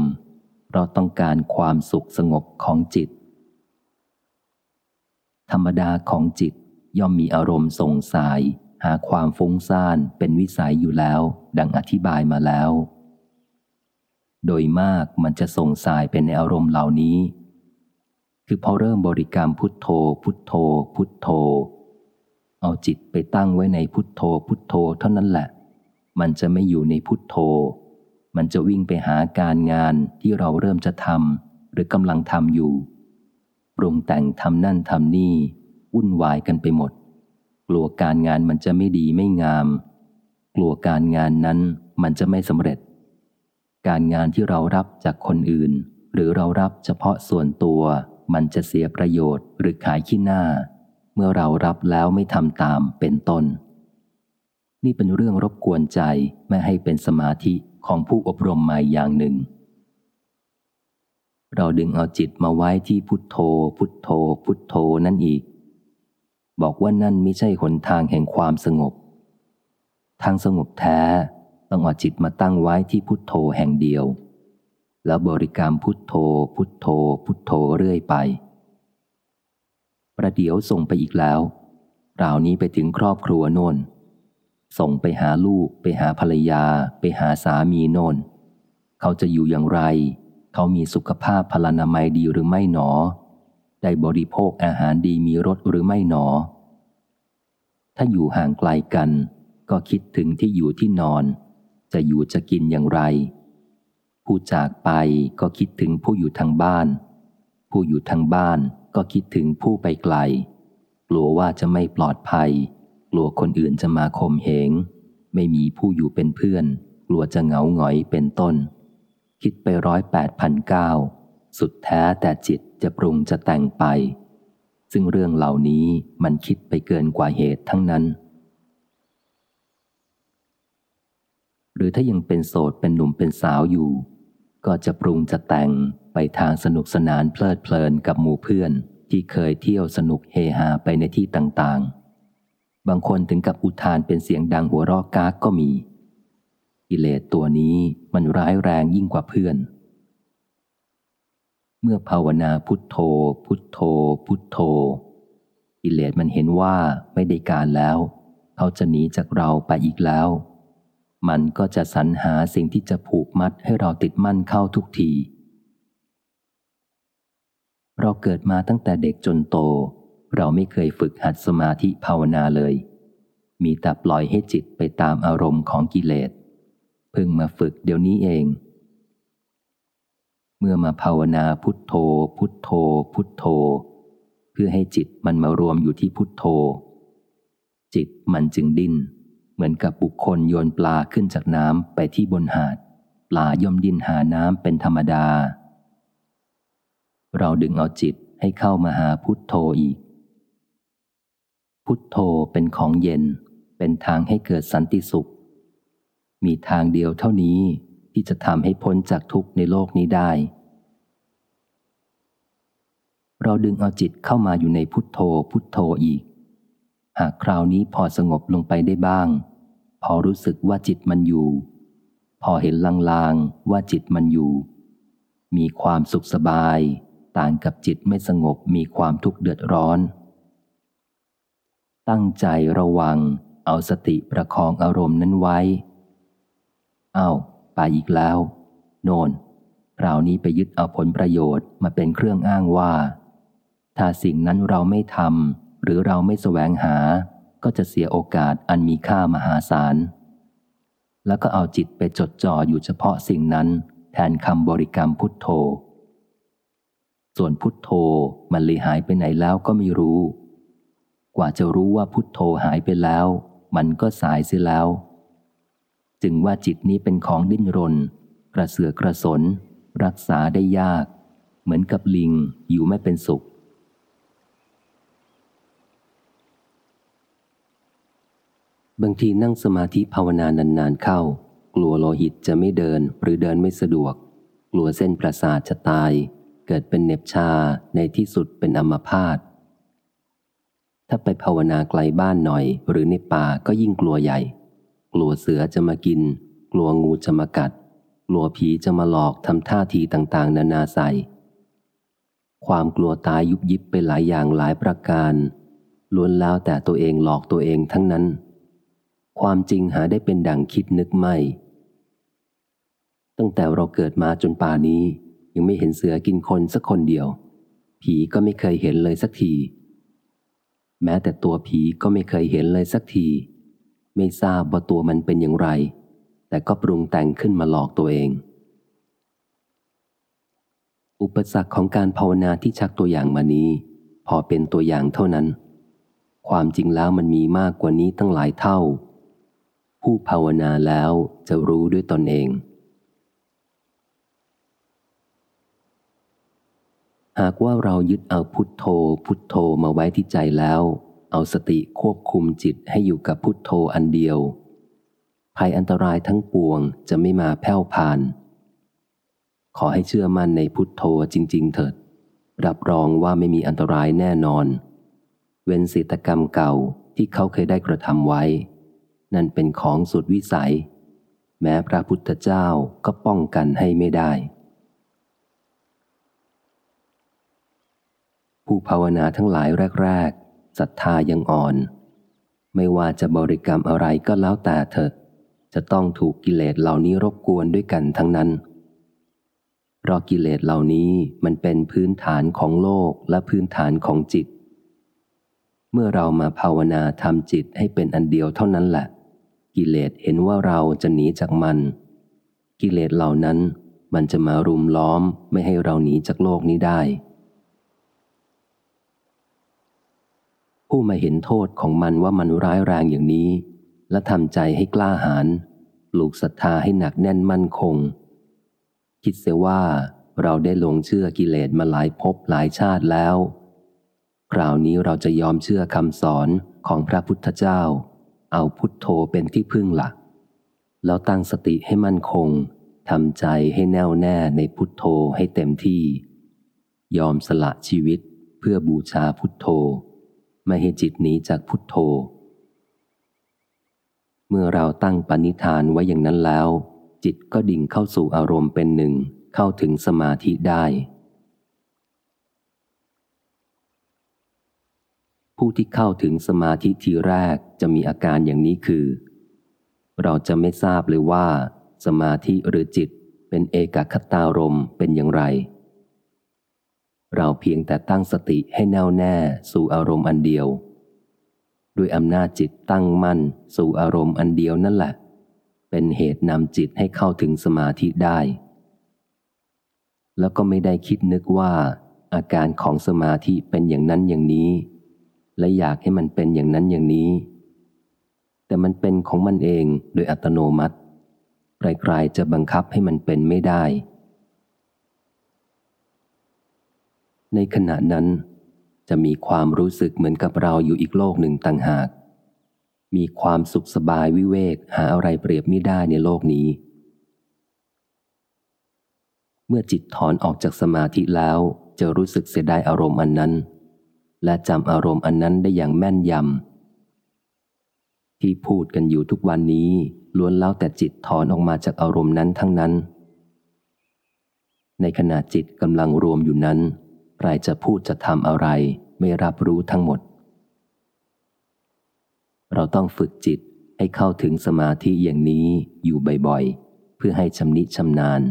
เพราะต้องการความสุขสงบของจิต ธรรมดาของจิตย่อมมีอารมณ์ส่งสาย หาความฟุ้งซ่านเป็นวิสัยอยู่แล้ว ดังอธิบายมาแล้ว โดยมากมันจะส่งสายเป็นในอารมณ์เหล่านี้ คือพอเริ่มบริกรรมพุทโธ พุทโธ พุทโธ เอาจิตไปตั้งไว้ในพุทโธพุทโธเท่านั้นแหละ มันจะไม่อยู่ในพุทโธ มันจะวิ่งไปหาการงานที่เราเริ่มจะทำหรือกำลังทำอยู่ ปรุงแต่งทำนั่นทำนี่ วุ่นวายกันไปหมด กลัวการงานมันจะไม่ดีไม่งาม กลัวการงานนั้นมันจะไม่สำเร็จ การงานที่เรารับจากคนอื่น หรือเรารับเฉพาะส่วนตัว มันจะเสียประโยชน์หรือขายขี้หน้า เมื่อเรารับแล้วไม่ทำตามเป็นต้น นี่เป็นเรื่องรบกวนใจไม่ให้เป็นสมาธิของผู้อบรมใหม่อย่างหนึ่ง เราดึงเอาจิตมาไว้ที่พุทโธ พุทโธ พุทโธนั่นอีก บอกว่านั่นไม่ใช่หนทางแห่งความสงบ ทางสงบแท้ต้องเอาจิตมาตั้งไว้ที่พุทโธแห่งเดียว แล้วบริกรรมพุทโธ พุทโธ พุทโธเรื่อยไป ประเดี๋ยวส่งไปอีกแล้วราวนี้ไปถึงครอบครัวโน่น ส่งไปหาลูก ไปหาภรรยา ไปหาสามีโน่นเขาจะอยู่อย่างไร เขามีสุขภาพพลานามัยดีหรือไม่หนอ ได้บริโภคอาหารดีมีรสหรือไม่หนอ ถ้าอยู่ห่างไกลกัน ก็คิดถึงที่อยู่ที่นอน จะอยู่จะกินอย่างไร ผู้จากไปก็คิดถึงผู้อยู่ทางบ้าน ผู้อยู่ทางบ้านก็คิดถึงผู้ไปไกล กลัวว่าจะไม่ปลอดภัย กลัวคนอื่นจะมาข่มเหง ไม่มีผู้อยู่เป็นเพื่อน กลัวจะเหงาหงอยเป็นต้น คิดไปร้อยแปดพันเก้าสุดแท้แต่จิตจะปรุงจะแต่งไป ซึ่งเรื่องเหล่านี้มันคิดไปเกินกว่าเหตุทั้งนั้น หรือถ้ายังเป็นโสดเป็นหนุ่มเป็นสาวอยู่ ก็จะปรุงจะแต่งไปทางสนุกสนานเพลิดเพลินกับหมู่เพื่อนที่เคยเที่ยวสนุกเฮฮาไปในที่ต่างๆ บางคนถึงกับอุทานเป็นเสียงดังหัวรอกกากก็มี กิเลสตัวนี้มันร้ายแรงยิ่งกว่าเพื่อน เมื่อภาวนาพุทโธ พุทโธ พุทโธ กิเลสมันเห็นว่าไม่ได้การแล้ว เขาจะหนีจากเราไปอีกแล้ว มันก็จะสรรหาสิ่งที่จะผูกมัดให้เราติดมั่นเข้าทุกที เราเกิดมาตั้งแต่เด็กจนโต เราไม่เคยฝึกหัดสมาธิภาวนาเลย มีแต่ปล่อยให้จิตไปตามอารมณ์ของกิเลสเพิ่งมาฝึกเดี๋ยวนี้เอง เมื่อมาภาวนาพุทโธ พุทโธ พุทโธ เพื่อให้จิตมันมารวมอยู่ที่พุทโธ จิตมันจึงดิ้น เหมือนกับบุคคลโยนปลาขึ้นจากน้ำไปที่บนหาด ปลาย่อมดิ้นหาน้ำเป็นธรรมดา เราดึงเอาจิตให้เข้ามาหาพุทโธอีก พุทโธเป็นของเย็น เป็นทางให้เกิดสันติสุข มีทางเดียวเท่านี้ที่จะทำให้พ้นจากทุกข์ในโลกนี้ได้ เราดึงเอาจิตเข้ามาอยู่ในพุทโธพุทโธอีก หากคราวนี้พอสงบลงไปได้บ้าง พอรู้สึกว่าจิตมันอยู่ พอเห็นลางๆว่าจิตมันอยู่ มีความสุขสบาย ต่างกับจิตไม่สงบมีความทุกข์เดือดร้อน ตั้งใจระวัง เอาสติประคองอารมณ์นั้นไว้ เอา้า ไปอีกแล้ว โนนคราวนี้ไปยึดเอาผลประโยชน์มาเป็นเครื่องอ้างว่า ถ้าสิ่งนั้นเราไม่ทำหรือเราไม่แสวงหา ก็จะเสียโอกาสอันมีค่ามหาศาล แล้วก็เอาจิตไปจดจ่ออยู่เฉพาะสิ่งนั้นแทนคำบริกรรมพุทโธ ส่วนพุทโธมันเลยหายไปไหนแล้วก็ไม่รู้ กว่าจะรู้ว่าพุทโธหายไปแล้ว มันก็สายเสียแล้ว จึงว่าจิตนี้เป็นของดิ้นรน กระเสือกกระสน รักษาได้ยาก เหมือนกับลิงอยู่ไม่เป็นสุข บางทีนั่งสมาธิภาวนานานๆเข้า กลัวโลหิตจะไม่เดินหรือเดินไม่สะดวก กลัวเส้นประสาทจะตาย เกิดเป็นเน็บชาในที่สุดเป็นอัมพาต ถ้าไปภาวนาไกลบ้านหน่อย หรือในป่าก็ยิ่งกลัวใหญ่ กลัวเสือจะมากิน กลัวงูจะมากัด กลัวผีจะมาหลอกทำท่าทีต่างๆ นานาใส่ ความกลัวตายยุบยิบไปหลายอย่างหลายประการล้วนแล้วแต่ตัวเองหลอกตัวเองทั้งนั้น ความจริงหาได้เป็นดังคิดนึกไม่ ตั้งแต่เราเกิดมาจนป่านี้ ยังไม่เห็นเสือกินคนสักคนเดียว ผีก็ไม่เคยเห็นเลยสักที แม้แต่ตัวผีก็ไม่เคยเห็นเลยสักที ไม่ทราบว่าตัวมันเป็นอย่างไร แต่ก็ปรุงแต่งขึ้นมาหลอกตัวเอง อุปสรรคของการภาวนาที่ชักตัวอย่างมานี้ พอเป็นตัวอย่างเท่านั้น ความจริงแล้วมันมีมากกว่านี้ตั้งหลายเท่า ผู้ภาวนาแล้วจะรู้ด้วยตนเอง หากว่าเรายึดเอาพุทโธ พุทโธมาไว้ที่ใจแล้ว เอาสติควบคุมจิตให้อยู่กับพุทโธอันเดียว ภัยอันตรายทั้งปวงจะไม่มาแผ่วผ่าน ขอให้เชื่อมั่นในพุทโธจริง ๆ เถิด รับรองว่าไม่มีอันตรายแน่นอน เว้นศิตกรรมเก่าที่เขาเคยได้กระทำไว้ นั่นเป็นของสุดวิสัย แม้พระพุทธเจ้าก็ป้องกันให้ไม่ได้ ผู้ภาวนาทั้งหลายแรกๆศรัทธายังอ่อน ไม่ว่าจะบริกรรมอะไรก็แล้วแต่เถอะ จะต้องถูกกิเลสเหล่านี้รบกวนด้วยกันทั้งนั้น เพราะกิเลสเหล่านี้มันเป็นพื้นฐานของโลกและพื้นฐานของจิต เมื่อเรามาภาวนาทำจิตให้เป็นอันเดียวเท่านั้นแหละ กิเลสเห็นว่าเราจะหนีจากมัน กิเลสเหล่านั้นมันจะมารุมล้อมไม่ให้เราหนีจากโลกนี้ได้ ผู้มาเห็นโทษของมันว่ามันร้ายแรงอย่างนี้ และทำใจให้กล้าหาญปลูกศรัทธาให้หนักแน่นมั่นคง คิดเสียว่าเราได้หลงเชื่อกิเลสมาหลายภพหลายชาติแล้ว คราวนี้เราจะยอมเชื่อคำสอนของพระพุทธเจ้า เอาพุทโธเป็นที่พึ่งหลัก แล้วตั้งสติให้มั่นคงทำใจให้แน่วแน่ในพุทโธให้เต็มที่ ยอมสละชีวิตเพื่อบูชาพุทโธ ไม่ให้จิตหนีจากพุทโธ เมื่อเราตั้งปณิธานไว้อย่างนั้นแล้ว จิตก็ดิ่งเข้าสู่อารมณ์เป็นหนึ่งเข้าถึงสมาธิได้ ผู้ที่เข้าถึงสมาธิทีแรกจะมีอาการอย่างนี้คือ เราจะไม่ทราบเลยว่า สมาธิหรือจิตเป็นเอกคตารมเป็นอย่างไร เราเพียงแต่ตั้งสติให้แน่วแน่สู่อารมณ์อันเดียว ด้วยอำนาจจิตตั้งมั่นสู่อารมณ์อันเดียวนั่นแหละ เป็นเหตุนำจิตให้เข้าถึงสมาธิได้ แล้วก็ไม่ได้คิดนึกว่า อาการของสมาธิเป็นอย่างนั้นอย่างนี้ และอยากให้มันเป็นอย่างนั้นอย่างนี้ แต่มันเป็นของมันเองโดยอัตโนมัติใครๆจะบังคับให้มันเป็นไม่ได้ ในขณะนั้น จะมีความรู้สึกเหมือนกับเราอยู่อีกโลกหนึ่งต่างหาก มีความสุขสบายวิเวกหาอะไรเปรียบไม่ได้ในโลกนี้ เมื่อจิตถอนออกจากสมาธิแล้วจะรู้สึกเสียดายอารมณ์อันนั้น และจำอารมณ์อันนั้นได้อย่างแม่นยำที่พูดกันอยู่ทุกวันนี้ล้วนแล้วแต่จิตถอนออกมาจากอารมณ์นั้นทั้งนั้น ในขณะจิตกำลังรวมอยู่นั้น ใครจะพูดจะทำอะไรไม่รับรู้ทั้งหมด เราต้องฝึกจิตให้เข้าถึงสมาธิอย่างนี้อยู่บ่อยๆ เพื่อให้ชำนิชำนาญ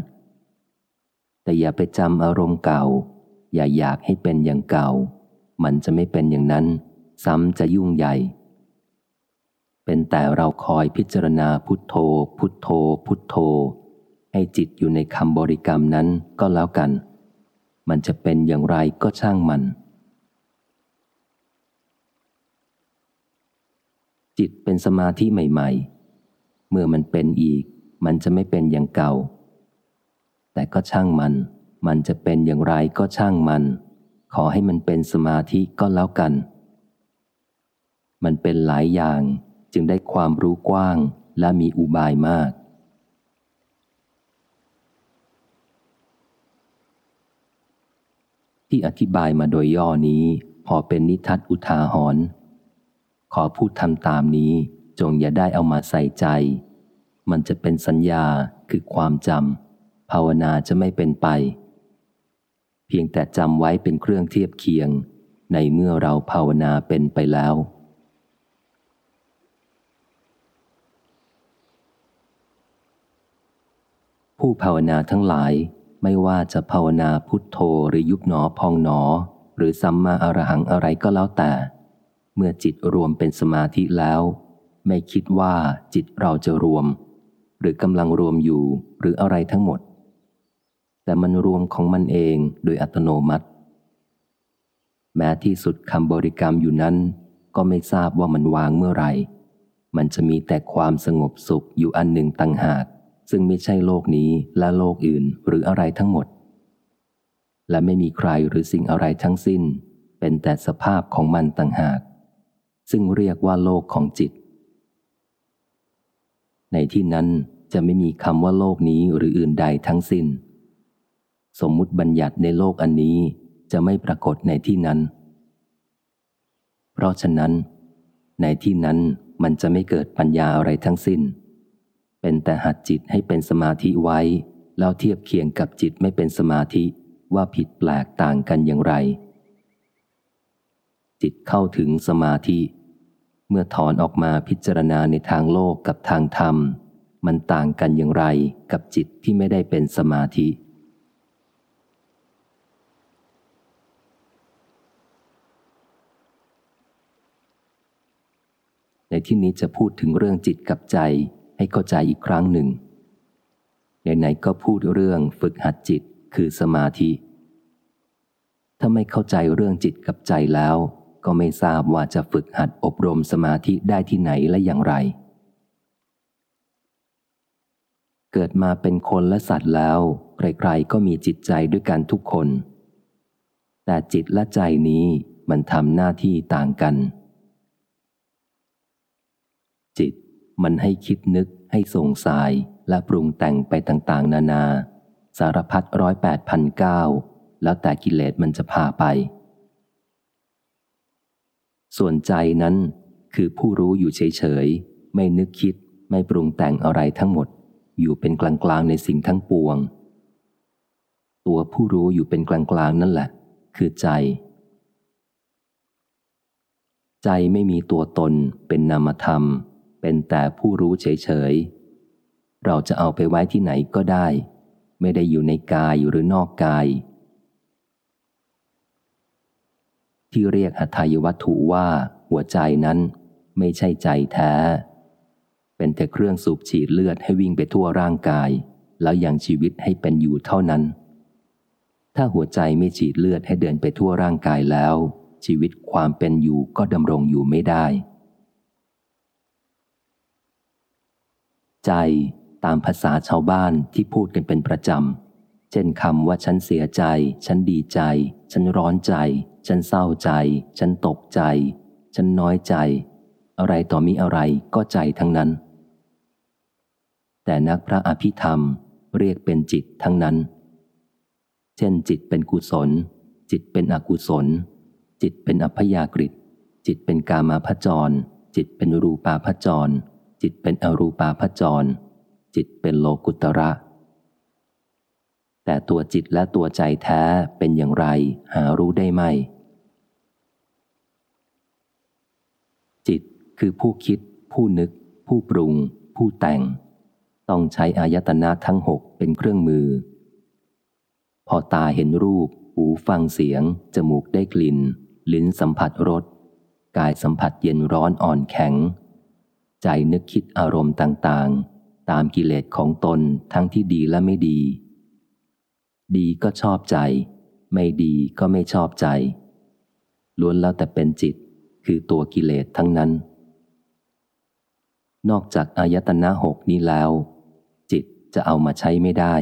แต่อย่าไปจำอารมณ์เก่า อย่าอยากให้เป็นอย่างเก่า มันจะไม่เป็นอย่างนั้น ซ้ำจะยุ่งใหญ่ เป็นแต่เราคอยพิจารณาพุทโธ พุทโธ พุทโธ ให้จิตอยู่ในคำบริกรรมนั้นก็แล้วกัน มันจะเป็นอย่างไรก็ช่างมัน จิตเป็นสมาธิใหม่ ๆ เมื่อมันเป็นอีก มันจะไม่เป็นอย่างเก่า แต่ก็ช่างมัน มันจะเป็นอย่างไรก็ช่างมัน ขอให้มันเป็นสมาธิก็แล้วกัน มันเป็นหลายอย่างจึงได้ความรู้กว้างและมีอุบายมาก ที่อธิบายมาโดยย่อนี้ พอเป็นนิทัศอุทาหรณ์ขอพูดทำตามนี้จงอย่าได้เอามาใส่ใจ มันจะเป็นสัญญาคือความจำภาวนาจะไม่เป็นไป เพียงแต่จำไว้เป็นเครื่องเทียบเคียง ในเมื่อเราภาวนาเป็นไปแล้วผู้ภาวนาทั้งหลาย ไม่ว่าจะภาวนาพุทโธหรือยุบหนอพองหนอ หรือสัมมาอรหังอะไรก็แล้วแต่ เมื่อจิตรวมเป็นสมาธิแล้ว ไม่คิดว่าจิตเราจะรวม หรือกำลังรวมอยู่หรืออะไรทั้งหมด แต่มันรวมของมันเองโดยอัตโนมัติ แม้ที่สุดคำบริกรรมอยู่นั้น ก็ไม่ทราบว่ามันวางเมื่อไหร่ มันจะมีแต่ความสงบสุขอยู่อันหนึ่งต่างหาก ซึ่งไม่ใช่โลกนี้และโลกอื่นหรืออะไรทั้งหมด และไม่มีใครหรือสิ่งอะไรทั้งสิ้น เป็นแต่สภาพของมันต่างหาก ซึ่งเรียกว่าโลกของจิต ในที่นั้นจะไม่มีคำว่าโลกนี้หรืออื่นใดทั้งสิ้น สมมุติบัญญัติในโลกอันนี้จะไม่ปรากฏในที่นั้น เพราะฉะนั้น ในที่นั้นมันจะไม่เกิดปัญญาอะไรทั้งสิ้น เป็นแต่หัดจิตให้เป็นสมาธิไว้ แล้วเทียบเคียงกับจิตไม่เป็นสมาธิว่าผิดแปลกต่างกันอย่างไร จิตเข้าถึงสมาธิ เมื่อถอนออกมาพิจารณาในทางโลกกับทางธรรม มันต่างกันอย่างไรกับจิตที่ไม่ได้เป็นสมาธิ ในที่นี้จะพูดถึงเรื่องจิตกับใจ ให้เข้าใจอีกครั้งหนึ่งไหนๆก็พูดเรื่องฝึกหัดจิตคือสมาธิ ถ้าไม่เข้าใจเรื่องจิตกับใจแล้ว ก็ไม่ทราบว่าจะฝึกหัดอบรมสมาธิได้ที่ไหนและอย่างไร เกิดมาเป็นคนและสัตว์แล้ว ใครๆก็มีจิตใจด้วยกันทุกคน แต่จิตและใจนี้มันทำหน้าที่ต่างกัน จิต มันให้คิดนึกให้ส่งสายและปรุงแต่งไปต่างๆ นานา สารพัดร้อยแปดพันเก้าแล้วแต่กิเลสมันจะพาไป ส่วนใจนั้นคือผู้รู้อยู่เฉยๆ ไม่นึกคิดไม่ปรุงแต่งอะไรทั้งหมด อยู่เป็นกลางๆในสิ่งทั้งปวง ตัวผู้รู้อยู่เป็นกลางๆนั่นแหละ คือใจ ใจไม่มีตัวตนเป็นนามธรรม เป็นแต่ผู้รู้เฉยๆ เราจะเอาไปไว้ที่ไหนก็ได้ ไม่ได้อยู่ในกายหรือนอกกาย ที่เรียกอัทายวัตถุว่าหัวใจนั้นไม่ใช่ใจแท้ เป็นแต่เครื่องสูบฉีดเลือดให้วิ่งไปทั่วร่างกาย แล้วยังชีวิตให้เป็นอยู่เท่านั้น ถ้าหัวใจไม่ฉีดเลือดให้เดินไปทั่วร่างกายแล้ว ชีวิตความเป็นอยู่ก็ดำรงอยู่ไม่ได้ ใจตามภาษาชาวบ้านที่พูดกันเป็นประจำ เช่นคำว่าฉันเสียใจ ฉันดีใจ ฉันร้อนใจ ฉันเศร้าใจ ฉันตกใจ ฉันน้อยใจ อะไรต่อมีอะไรก็ใจทั้งนั้น แต่นักพระอภิธรรมเรียกเป็นจิตทั้งนั้น เช่นจิตเป็นกุศล จิตเป็นอกุศล จิตเป็นอัพยากฤิจิตเป็นกามาพจร จิตเป็นรูปาพจร จิตเป็นอรูปาพจร จิตเป็นโลกุตระ แต่ตัวจิตและตัวใจแท้เป็นอย่างไรหารู้ได้ไหม จิตคือผู้คิด ผู้นึก ผู้ปรุง ผู้แต่ง ต้องใช้อายตนะทั้งหกเป็นเครื่องมือ พอตาเห็นรูป หูฟังเสียง จมูกได้กลิ่น ลิ้นสัมผัสรสกายสัมผัสเย็นร้อนอ่อนแข็ง ใจนึกคิดอารมณ์ต่างๆ ตามกิเลสของตนทั้งที่ดีและไม่ดี ดีก็ชอบใจ ไม่ดีก็ไม่ชอบใจ ล้วนแล้วแต่เป็นจิตคือตัวกิเลสทั้งนั้น นอกจากอายตนะหกนี้แล้ว จิตจะเอามาใช้ไม่ได้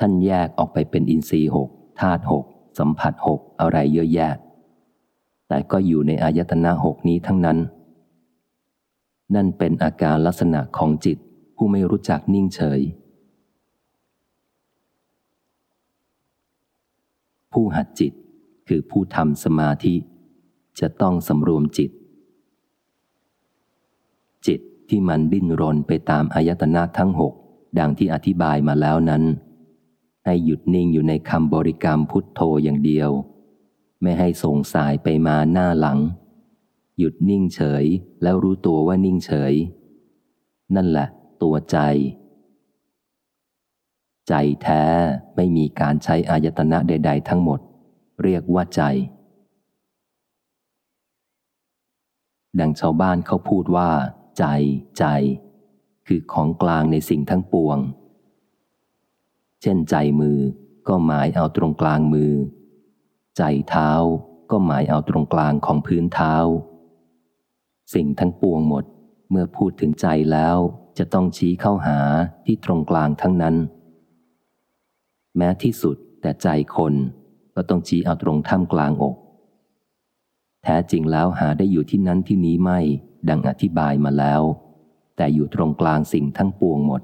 ท่านแยกออกไปเป็นอินทรีย์หกธาตุหกสัมผัสหกอะไรเยอะแยะ แต่ก็อยู่ในอายตนะหกนี้ทั้งนั้น นั่นเป็นอาการลักษณะของจิตผู้ไม่รู้จักนิ่งเฉย ผู้หัดจิตคือผู้ทำสมาธิ จะต้องสำรวมจิต จิตที่มันดิ้นรนไปตามอายตนะทั้งหกดังที่อธิบายมาแล้วนั้น ให้หยุดนิ่งอยู่ในคำบริกรรมพุทโธอย่างเดียว ไม่ให้ส่งสายไปมาหน้าหลัง หยุดนิ่งเฉย แล้วรู้ตัวว่านิ่งเฉย นั่นแหละ ตัวใจ ใจแท้ไม่มีการใช้อายตนะใด ๆ ทั้งหมด เรียกว่าใจ ดังชาวบ้านเขาพูดว่า ใจ ใจ คือของกลางในสิ่งทั้งปวง เช่นใจมือก็หมายเอาตรงกลางมือ ใจเท้าก็หมายเอาตรงกลางของพื้นเท้า สิ่งทั้งปวงหมด เมื่อพูดถึงใจแล้วจะต้องชี้เข้าหาที่ตรงกลางทั้งนั้น แม้ที่สุดแต่ใจคนก็ต้องชี้เอาตรงท่ามกลางอก แท้จริงแล้วหาได้อยู่ที่นั้นที่นี้ไม่ดังอธิบายมาแล้ว แต่อยู่ตรงกลางสิ่งทั้งปวงหมด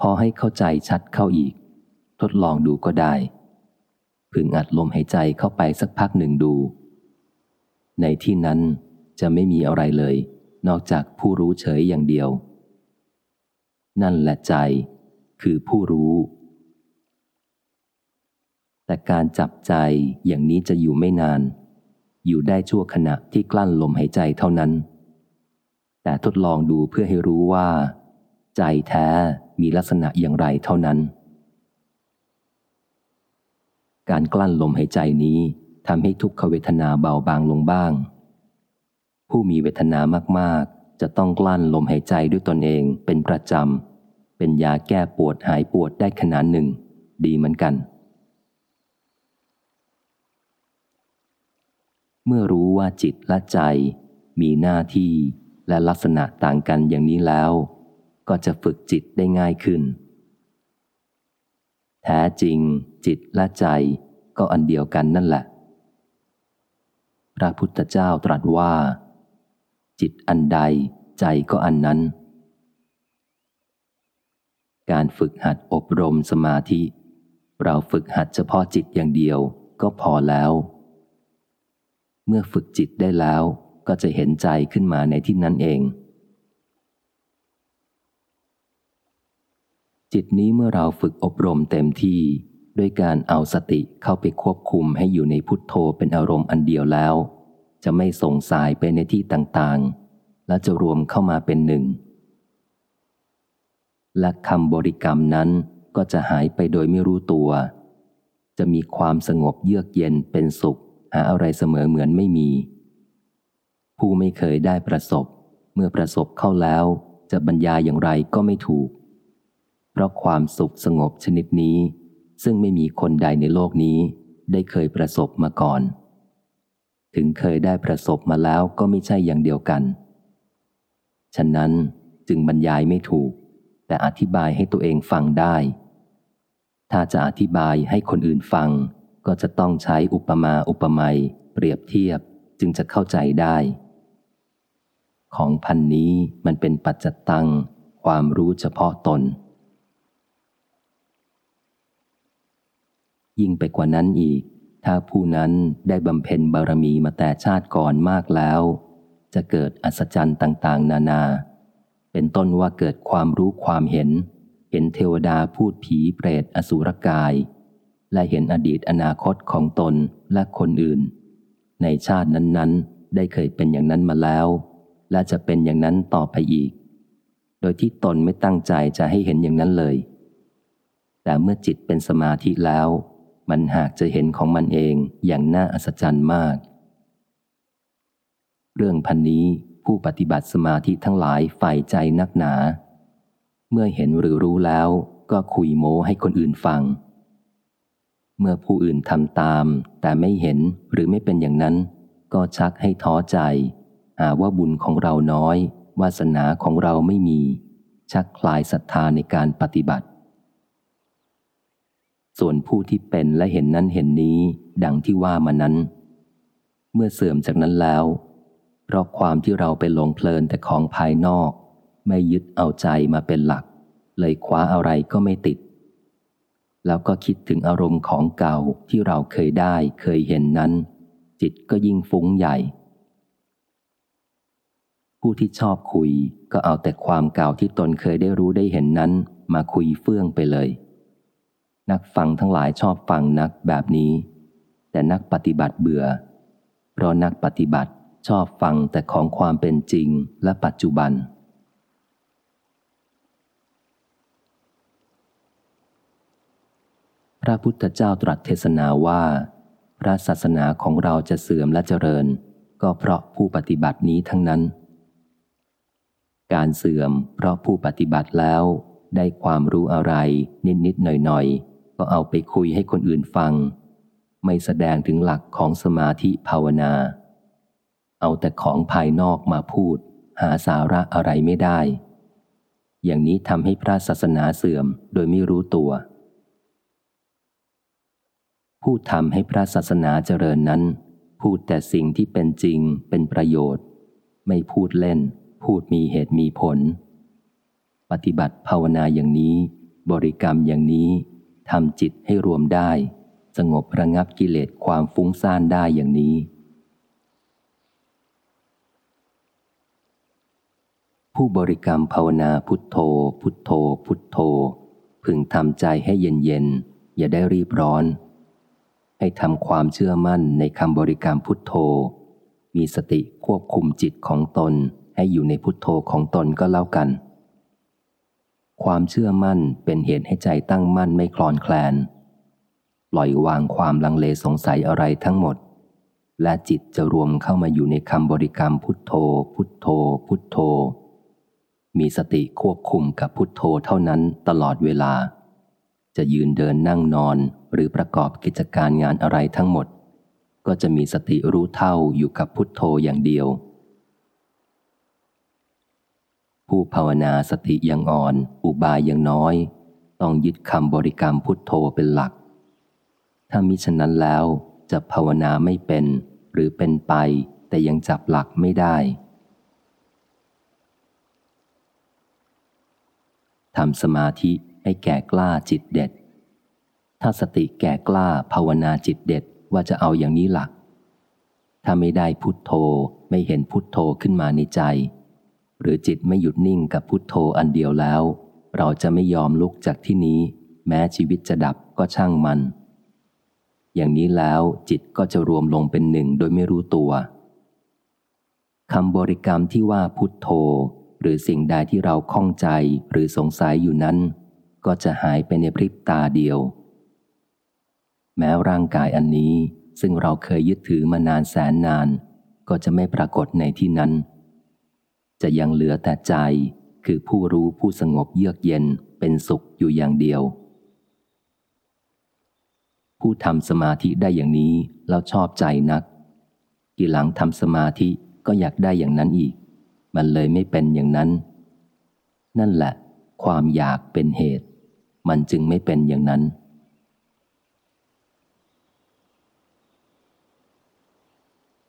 พอให้เข้าใจชัดเข้าอีก ทดลองดูก็ได้ พึงอัดลมหายใจเข้าไปสักพักหนึ่งดู ในที่นั้นจะไม่มีอะไรเลย นอกจากผู้รู้เฉยอย่างเดียว นั่นแหละใจคือผู้รู้ แต่การจับใจอย่างนี้จะอยู่ไม่นาน อยู่ได้ชั่วขณะที่กลั้นลมหายใจเท่านั้น แต่ทดลองดูเพื่อให้รู้ว่า ใจแท้มีลักษณะอย่างไรเท่านั้น การกลั้นลมหายใจนี้ทำให้ทุกขเวทนาเบาบางลงบ้าง ผู้มีเวทนามากๆ จะต้องกลั้นลมหายใจด้วยตนเองเป็นประจำ เป็นยาแก้ปวดหายปวดได้ขนาดหนึ่ง ดีเหมือนกัน เมื่อรู้ว่าจิตและใจ มีหน้าที่และลักษณะต่างกันอย่างนี้แล้ว ก็จะฝึกจิตได้ง่ายขึ้น แท้จริง จิตและใจก็อันเดียวกันนั่นแหละ พระพุทธเจ้าตรัสว่า จิตอันใดใจก็อันนั้น การฝึกหัดอบรมสมาธิ เราฝึกหัดเฉพาะจิตอย่างเดียวก็พอแล้ว เมื่อฝึกจิตได้แล้วก็จะเห็นใจขึ้นมาในที่นั้นเอง จิตนี้เมื่อเราฝึกอบรมเต็มที่ ด้วยการเอาสติเข้าไปควบคุมให้อยู่ในพุทโธเป็นอารมณ์อันเดียวแล้ว จะไม่ส่งสายไปในที่ต่างๆ และจะรวมเข้ามาเป็นหนึ่ง และคำบริกรรมนั้นก็จะหายไปโดยไม่รู้ตัว จะมีความสงบเยือกเย็นเป็นสุข หาอะไรเสมอเหมือนไม่มี ผู้ไม่เคยได้ประสบ เมื่อประสบเข้าแล้ว จะบรรยายอย่างไรก็ไม่ถูก เพราะความสุขสงบชนิดนี้ ซึ่งไม่มีคนใดในโลกนี้ ได้เคยประสบมาก่อน ถึงเคยได้ประสบมาแล้วก็ไม่ใช่อย่างเดียวกัน ฉะนั้นจึงบรรยายไม่ถูก แต่อธิบายให้ตัวเองฟังได้ ถ้าจะอธิบายให้คนอื่นฟัง ก็จะต้องใช้อุปมาอุปไมยเปรียบเทียบจึงจะเข้าใจได้ ของพันนี้มันเป็นปัจจตัง ความรู้เฉพาะตน ยิ่งไปกว่านั้นอีก ถ้าผู้นั้นได้บำเพ็ญบารมีมาแต่ชาติก่อนมากแล้ว จะเกิดอัศจรรย์ต่าง ๆ นานา เป็นต้นว่าเกิดความรู้ความเห็น เห็นเทวดาพูดผีเปรตอสุรกาย และเห็นอดีตอนาคตของตนและคนอื่น ในชาตินั้น ๆ ได้เคยเป็นอย่างนั้นมาแล้ว และจะเป็นอย่างนั้นต่อไปอีก โดยที่ตนไม่ตั้งใจจะให้เห็นอย่างนั้นเลย แต่เมื่อจิตเป็นสมาธิแล้ว มันหากจะเห็นของมันเองอย่างน่าอัศจรรย์มาก เรื่องพันนี้ผู้ปฏิบัติสมาธิทั้งหลายใฝ่ใจนักหนา เมื่อเห็นหรือรู้แล้วก็คุยโม้ให้คนอื่นฟัง เมื่อผู้อื่นทำตาม แต่ไม่เห็นหรือไม่เป็นอย่างนั้น ก็ชักให้ท้อใจ หาว่าบุญของเราน้อย วาสนาของเราไม่มี ชักคลายศรัทธาในการปฏิบัติ ส่วนผู้ที่เป็นและเห็นนั้นเห็นนี้ ดังที่ว่ามานั้น เมื่อเสื่อมจากนั้นแล้ว เพราะความที่เราไปหลงเพลินแต่ของภายนอก ไม่ยึดเอาใจมาเป็นหลัก เลยคว้าอะไรก็ไม่ติด แล้วก็คิดถึงอารมณ์ของเก่าที่เราเคยได้เคยเห็นนั้น จิตก็ยิ่งฟุ้งใหญ่ ผู้ที่ชอบคุยก็เอาแต่ความเก่าที่ตนเคยได้รู้ได้เห็นนั้น มาคุยเฟื่องไปเลย นักฟังทั้งหลายชอบฟังนักแบบนี้ แต่นักปฏิบัติเบื่อ เพราะนักปฏิบัติชอบฟังแต่ของความเป็นจริงและปัจจุบัน พระพุทธเจ้าตรัสเทศนาว่า พระศาสนาของเราจะเสื่อมและเจริญ ก็เพราะผู้ปฏิบัตินี้ทั้งนั้น การเสื่อมเพราะผู้ปฏิบัติแล้วได้ความรู้อะไรนิด ๆ หน่อย ๆ ก็เอาไปคุยให้คนอื่นฟัง ไม่แสดงถึงหลักของสมาธิภาวนา เอาแต่ของภายนอกมาพูด หาสาระอะไรไม่ได้ อย่างนี้ทำให้พระศาสนาเสื่อมโดยไม่รู้ตัว ผู้ทำให้พระศาสนาเจริญนั้น พูดแต่สิ่งที่เป็นจริงเป็นประโยชน์ ไม่พูดเล่น พูดมีเหตุมีผล ปฏิบัติภาวนาอย่างนี้ บริกรรมอย่างนี้ ทำจิตให้รวมได้ สงบระงับกิเลสความฟุ้งซ่านได้อย่างนี้ ผู้บริกรรมภาวนาพุทโธ พุทโธ พุทโธ พึงทำใจให้เย็นเย็น อย่าได้รีบร้อน ให้ทำความเชื่อมั่นในคำบริกรรมพุทโธ มีสติควบคุมจิตของตนให้อยู่ในพุทโธของตนก็เล่ากัน ความเชื่อมั่นเป็นเหตุให้ใจตั้งมั่นไม่คลอนแคลน ปล่อยวางความลังเลสงสัยอะไรทั้งหมด และจิตจะรวมเข้ามาอยู่ในคำบริกรรมพุทโธ พุทโธ พุทโธ มีสติควบคุมกับพุทโธเท่านั้นตลอดเวลา จะยืนเดินนั่งนอนหรือประกอบกิจการงานอะไรทั้งหมด ก็จะมีสติรู้เท่าอยู่กับพุทโธอย่างเดียว ผู้ภาวนาสติยังอ่อน อุบายยังน้อย ต้องยึดคำบริกรรมพุทโธเป็นหลัก ถ้ามิฉะนั้นแล้วจะภาวนาไม่เป็น หรือเป็นไป แต่ยังจับหลักไม่ได้ทำสมาธิให้แก่กล้าจิตเด็ด ถ้าสติแก่กล้าภาวนาจิตเด็ดว่าจะเอาอย่างนี้หลัก ถ้าไม่ได้พุทโธไม่เห็นพุทโธขึ้นมาในใจ หรือจิตไม่หยุดนิ่งกับพุทโธอันเดียวแล้ว เราจะไม่ยอมลุกจากที่นี้ แม้ชีวิตจะดับก็ช่างมัน อย่างนี้แล้วจิตก็จะรวมลงเป็นหนึ่งโดยไม่รู้ตัวคำบริกรรมที่ว่าพุทโธ หรือสิ่งใดที่เราข้องใจหรือสงสัยอยู่นั้น ก็จะหายไปในพริบตาเดียว แม้ร่างกายอันนี้ซึ่งเราเคยยึดถือมานานแสนนาน ก็จะไม่ปรากฏในที่นั้น จะยังเหลือแต่ใจ คือผู้รู้ผู้สงบเยือกเย็นเป็นสุขอยู่อย่างเดียว ผู้ทำสมาธิได้อย่างนี้แล้วชอบใจนัก ทีหลังทำสมาธิก็อยากได้อย่างนั้นอีก มันเลยไม่เป็นอย่างนั้น นั่นแหละ ความอยากเป็นเหตุ มันจึงไม่เป็นอย่างนั้น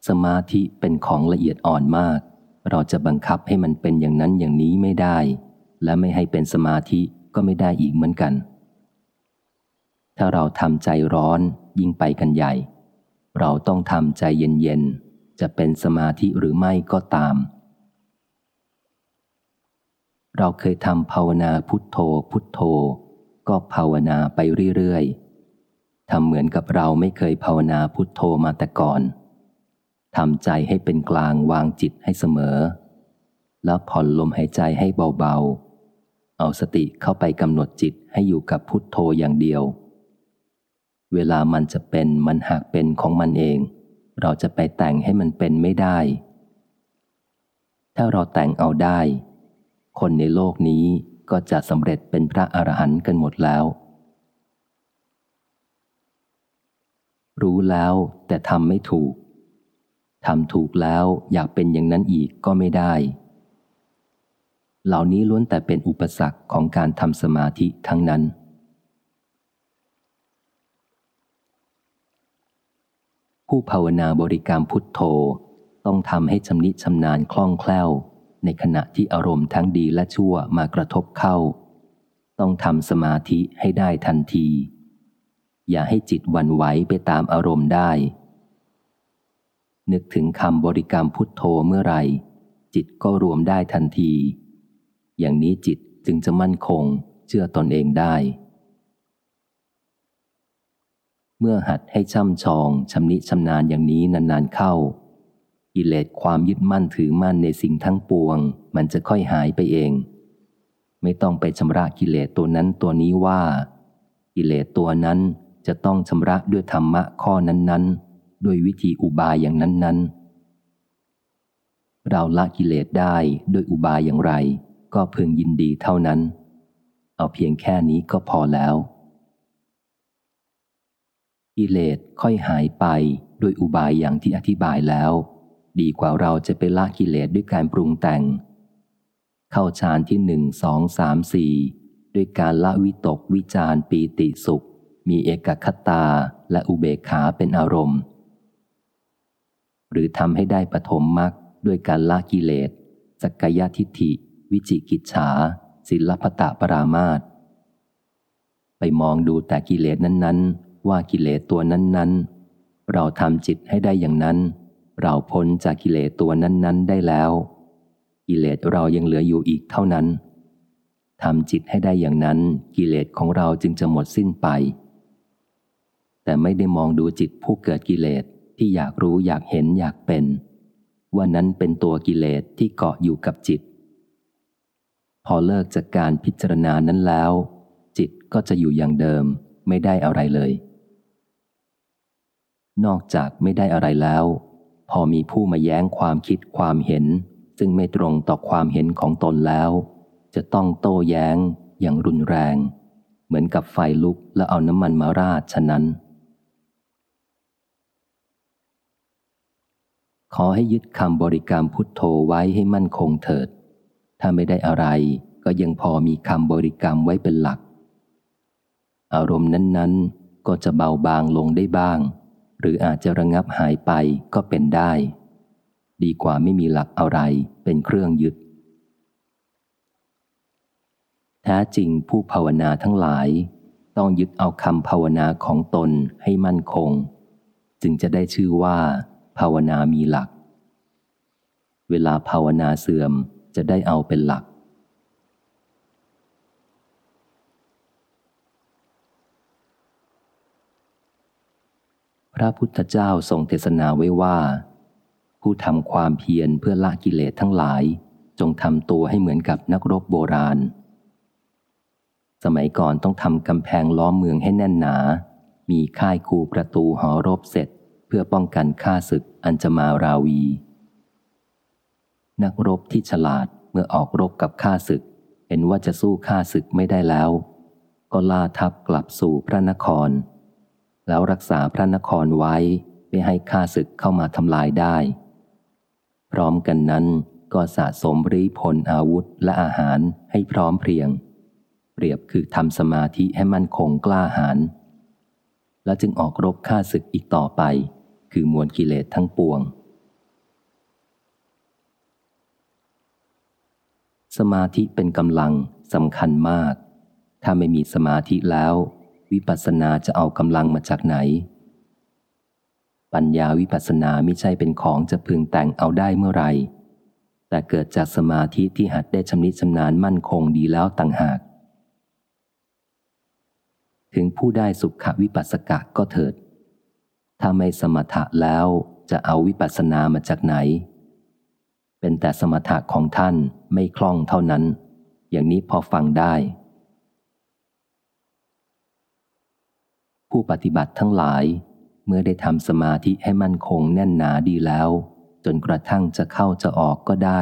สมาธิเป็นของละเอียดอ่อนมาก เราจะบังคับให้มันเป็นอย่างนั้นอย่างนี้ไม่ได้ และไม่ให้เป็นสมาธิก็ไม่ได้อีกเหมือนกัน ถ้าเราทำใจร้อนยิ่งไปกันใหญ่ เราต้องทำใจเย็นๆ จะเป็นสมาธิหรือไม่ก็ตาม เราเคยทำภาวนาพุทโธพุทโธ ก็ภาวนาไปเรื่อยๆทำเหมือนกับเราไม่เคยภาวนาพุทโธมาแต่ก่อน ทำใจให้เป็นกลางวางจิตให้เสมอ แล้วผ่อนลมหายใจให้เบาๆ เอาสติเข้าไปกำหนดจิตให้อยู่กับพุทโธอย่างเดียว เวลามันจะเป็นมันหากเป็นของมันเอง เราจะไปแต่งให้มันเป็นไม่ได้ ถ้าเราแต่งเอาได้ คนในโลกนี้ก็จะสำเร็จเป็นพระอรหันต์กันหมดแล้ว รู้แล้วแต่ทำไม่ถูก ทำถูกแล้วอยากเป็นอย่างนั้นอีกก็ไม่ได้ เหล่านี้ล้วนแต่เป็นอุปสรรคของการทำสมาธิทั้งนั้น ผู้ภาวนาบริกรรมพุทโธต้องทำให้ชำนิชำนาญคล่องแคล่ว ในขณะที่อารมณ์ทั้งดีและชั่วมากระทบเข้า ต้องทำสมาธิให้ได้ทันที อย่าให้จิตวันไหวไปตามอารมณ์ได้ นึกถึงคำบริกรรมพุทโธเมื่อไรจิตก็รวมได้ทันที อย่างนี้จิตจึงจะมั่นคงเชื่อตนเองได้ เมื่อหัดให้ช่ำชองชำนิชำนาญอย่างนี้นานๆเข้ากิเลสความยึดมั่นถือมั่นในสิ่งทั้งปวง มันจะค่อยหายไปเอง ไม่ต้องไปชำระกิเลสตัวนั้นตัวนี้ว่า กิเลสตัวนั้นจะต้องชำระด้วยธรรมะข้อนั้นๆ ด้วยวิธีอุบายอย่างนั้น ๆ เราละกิเลสได้ด้วยอุบายอย่างไร ก็พึงยินดีเท่านั้น เอาเพียงแค่นี้ก็พอแล้ว กิเลสค่อยหายไปด้วยอุบายอย่างที่อธิบายแล้ว ดีกว่าเราจะไปละกิเลสด้วยการปรุงแต่ง เข้าฌานที่หนึ่งสองสามสี่ด้วยการละวิตกวิจารปีติสุข มีเอกคตาและอุเบกขาเป็นอารมณ์ หรือทำให้ได้ปฐมมรรคด้วยการละกิเลสสักยทิฏฐิ วิจิกิจฉาศิลปตะปรามาตไปมองดูแต่กิเลสนั้น ๆ ว่ากิเลสตัวนั้น ๆ เราทำจิตให้ได้อย่างนั้น เราพ้นจากกิเลสตัวนั้น ๆ ได้แล้ว กิเลสเรายังเหลืออยู่อีกเท่านั้นทำจิตให้ได้อย่างนั้นกิเลสของเราจึงจะหมดสิ้นไป แต่ไม่ได้มองดูจิตผู้เกิดกิเลส ที่อยากรู้อยากเห็นอยากเป็น ว่านั้นเป็นตัวกิเลสที่เกาะอยู่กับจิต พอเลิกจากการพิจารณานั้นแล้ว จิตก็จะอยู่อย่างเดิมไม่ได้อะไรเลย นอกจากไม่ได้อะไรแล้ว พอมีผู้มาแย้งความคิดความเห็น ซึ่งไม่ตรงต่อความเห็นของตนแล้ว จะต้องโต้แย้งอย่างรุนแรง เหมือนกับไฟลุกแล้วเอาน้ำมันมาราดฉะนั้น ขอให้ยึดคำบริกรรมพุทโธไว้ให้มั่นคงเถิด ถ้าไม่ได้อะไรก็ยังพอมีคำบริกรรมไว้เป็นหลัก อารมณ์นั้น ๆ ก็จะเบาบางลงได้บ้าง หรืออาจจะระงับหายไปก็เป็นได้ ดีกว่าไม่มีหลักอะไรเป็นเครื่องยึด แท้จริงผู้ภาวนาทั้งหลาย ต้องยึดเอาคำภาวนาของตนให้มั่นคง จึงจะได้ชื่อว่า ภาวนามีหลัก เวลาภาวนาเสื่อมจะได้เอาเป็นหลัก พระพุทธเจ้าทรงเทศนาไว้ว่า ผู้ทำความเพียรเพื่อละกิเลสทั้งหลาย จงทำตัวให้เหมือนกับนักรบโบราณ สมัยก่อนต้องทำกำแพงล้อมเมืองให้แน่นหนา มีค่ายคูประตูหอรบเสร็จ เพื่อป้องกันข้าศึกอันจะมาราวี นักรบที่ฉลาดเมื่อออกรบกับข้าศึก เห็นว่าจะสู้ข้าศึกไม่ได้แล้ว ก็ล่าทัพกลับสู่พระนคร แล้วรักษาพระนครไว้ไม่ให้ข้าศึกเข้ามาทำลายได้ พร้อมกันนั้นก็สะสมรีผลอาวุธและอาหารให้พร้อมเพรียง เปรียบคือทำสมาธิให้มั่นคงกล้าหาญแล้วจึงออกรบฆ่าศึกอีกต่อไป คือมวลกิเลสทั้งปวง สมาธิเป็นกำลังสำคัญมาก ถ้าไม่มีสมาธิแล้ว วิปัสสนาจะเอากำลังมาจากไหน ปัญญาวิปัสสนาไม่ใช่เป็นของจะพึงแต่งเอาได้เมื่อไหร่แต่เกิดจากสมาธิที่หัดได้ชำนิชำนาญมั่นคงดีแล้วต่างหาก ถึงผู้ได้สุขวิปัสสกะก็เถิด ถ้าไม่สมถะแล้วจะเอาวิปัสสนามาจากไหน เป็นแต่สมถะของท่านไม่คล่องเท่านั้น อย่างนี้พอฟังได้ ผู้ปฏิบัติทั้งหลาย เมื่อได้ทำสมาธิให้มั่นคงแน่นหนาดีแล้ว จนกระทั่งจะเข้าจะออกก็ได้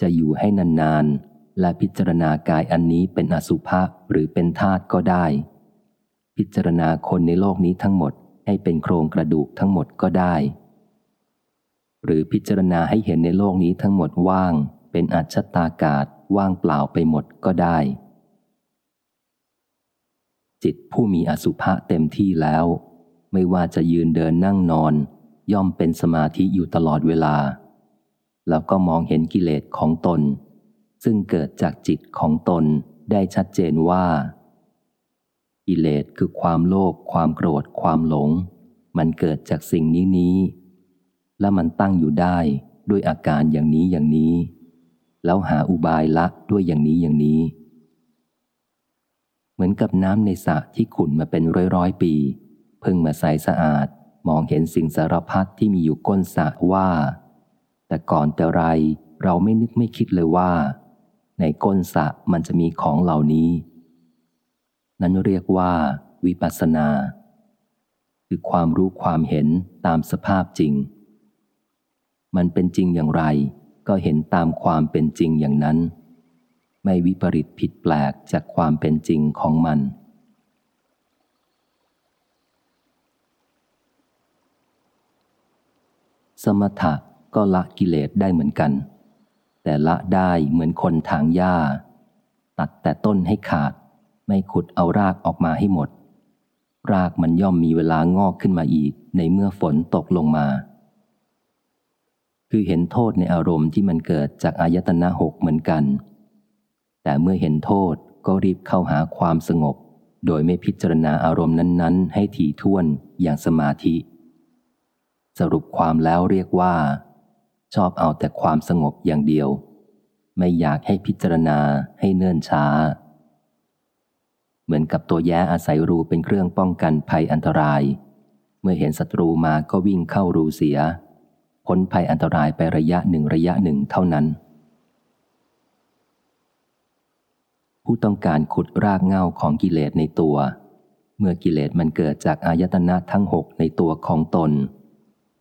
จะอยู่ให้นานๆ และพิจารณากายอันนี้เป็นอสุภะหรือเป็นธาตุก็ได้ พิจารณาคนในโลกนี้ทั้งหมด ให้เป็นโครงกระดูกทั้งหมดก็ได้ หรือพิจารณาให้เห็นในโลกนี้ทั้งหมดว่าง เป็นอัจฉตากาศว่างเปล่าไปหมดก็ได้ จิตผู้มีอสุภะเต็มที่แล้ว ไม่ว่าจะยืนเดินนั่งนอน ย่อมเป็นสมาธิอยู่ตลอดเวลา แล้วก็มองเห็นกิเลสของตน ซึ่งเกิดจากจิตของตนได้ชัดเจนว่า กิเลสคือความโลภความโกรธ ความหลง มันเกิดจากสิ่งนี้นี้ และมันตั้งอยู่ได้ด้วยอาการอย่างนี้อย่างนี้ แล้วหาอุบายละด้วยอย่างนี้อย่างนี้ เหมือนกับน้ำในสระที่ขุ่นมาเป็นร้อยร้อยปี เพิ่งมาใสสะอาดมองเห็นสิ่งสารพัดที่มีอยู่ก้นสระว่า แต่ก่อนแต่ไรเราไม่นึกไม่คิดเลยว่า ในก้นสระมันจะมีของเหล่านี้ นั้นเรียกว่า วิปัสสนา คือความรู้ความเห็นตามสภาพจริง มันเป็นจริงอย่างไร ก็เห็นตามความเป็นจริงอย่างนั้น ไม่วิปริตผิดแปลกจากความเป็นจริงของมันสมถะก็ละกิเลสได้เหมือนกัน แต่ละได้เหมือนคนถางหญ้า ตัดแต่ต้นให้ขาด ไม่ขุดเอารากออกมาให้หมด รากมันย่อมมีเวลางอกขึ้นมาอีกในเมื่อฝนตกลงมา คือเห็นโทษในอารมณ์ที่มันเกิดจากอายตนะหกเหมือนกัน แต่เมื่อเห็นโทษก็รีบเข้าหาความสงบ โดยไม่พิจารณาอารมณ์นั้น ๆ ให้ถี่ถ้วนอย่างสมาธิ สรุปความแล้วเรียกว่า ชอบเอาแต่ความสงบอย่างเดียว ไม่อยากให้พิจารณาให้เนิ่นช้า เหมือนกับตัวแย้อาศัยรูเป็นเครื่องป้องกันภัยอันตราย เมื่อเห็นศัตรูมาก็วิ่งเข้ารูเสีย พ้นภัยอันตรายไประยะหนึ่งระยะหนึ่งเท่านั้น ผู้ต้องการขุดรากเหง้าของกิเลสในตัว เมื่อกิเลสมันเกิดจากอายตนะทั้งหกในตัวของตน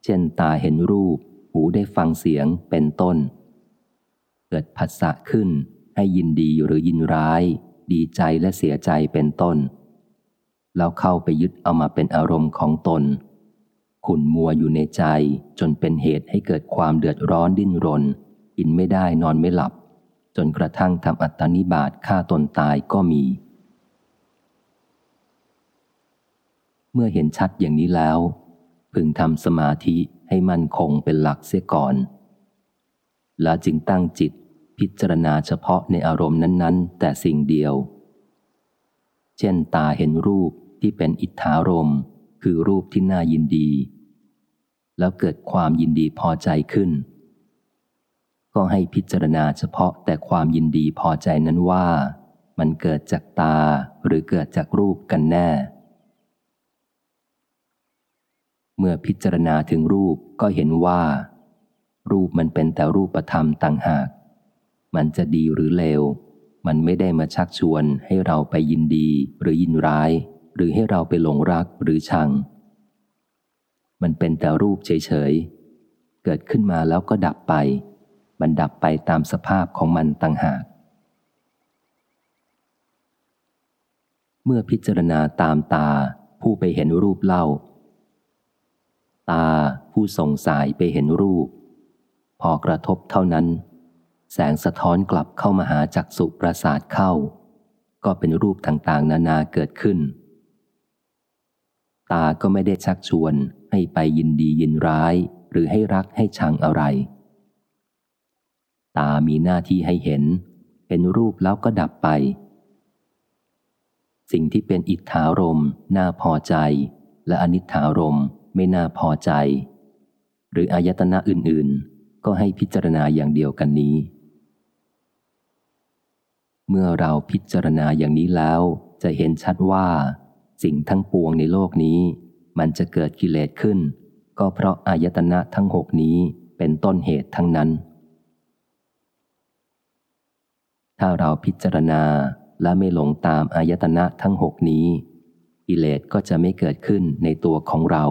เช่นตาเห็นรูป หูได้ฟังเสียงเป็นต้น เกิดผัสสะขึ้นให้ยินดีหรือยินร้าย ดีใจและเสียใจเป็นต้น แล้วเข้าไปยึดเอามาเป็นอารมณ์ของตน ขุนมัวอยู่ในใจจนเป็นเหตุให้เกิดความเดือดร้อนดิ้นรน กินไม่ได้นอนไม่หลับ จนกระทั่งทำอัตตานิบาตฆ่าตนตายก็มี เมื่อเห็นชัดอย่างนี้แล้ว พึงทำสมาธิให้มั่นคงเป็นหลักเสียก่อน แล้วจึงตั้งจิต พิจารณาเฉพาะในอารมณ์นั้นๆ แต่สิ่งเดียว เช่นตาเห็นรูปที่เป็นอิทธารมคือรูปที่น่ายินดี แล้วเกิดความยินดีพอใจขึ้น ก็ให้พิจารณาเฉพาะแต่ความยินดีพอใจนั้นว่า มันเกิดจากตาหรือเกิดจากรูปกันแน่ เมื่อพิจารณาถึงรูปก็เห็นว่ารูปมันเป็นแต่รูปธรรมต่างหาก มันจะดีหรือเลว มันไม่ได้มาชักชวนให้เราไปยินดีหรือยินร้าย หรือให้เราไปหลงรักหรือชัง มันเป็นแต่รูปเฉยๆ เกิดขึ้นมาแล้วก็ดับไป มันดับไปตามสภาพของมันต่างหาก เมื่อพิจารณาตามตาผู้ไปเห็นรูปเล่า ตาผู้ส่งสายไปเห็นรูป พอกระทบเท่านั้น แสงสะท้อนกลับเข้ามาหาจักสุประสาทเข้า ก็เป็นรูปต่างๆ นานาเกิดขึ้น ตาก็ไม่ได้ชักชวนให้ไปยินดียินร้าย หรือให้รักให้ชังอะไร ตามีหน้าที่ให้เห็น เห็นรูปแล้วก็ดับไป สิ่งที่เป็นอิทธารมน่าพอใจ และอนิถารมไม่น่าพอใจ หรืออายตนะอื่นๆก็ให้พิจารณาอย่างเดียวกันนี้ เมื่อเราพิจารณาอย่างนี้แล้ว จะเห็นชัดว่า สิ่งทั้งปวงในโลกนี้ มันจะเกิดกิเลสขึ้น ก็เพราะอายตนะทั้งหกนี้เป็นต้นเหตุทั้งนั้น ถ้าเราพิจารณาและไม่หลงตามอายตนะทั้งหกนี้ กิเลสก็จะไม่เกิดขึ้นในตัวของเรา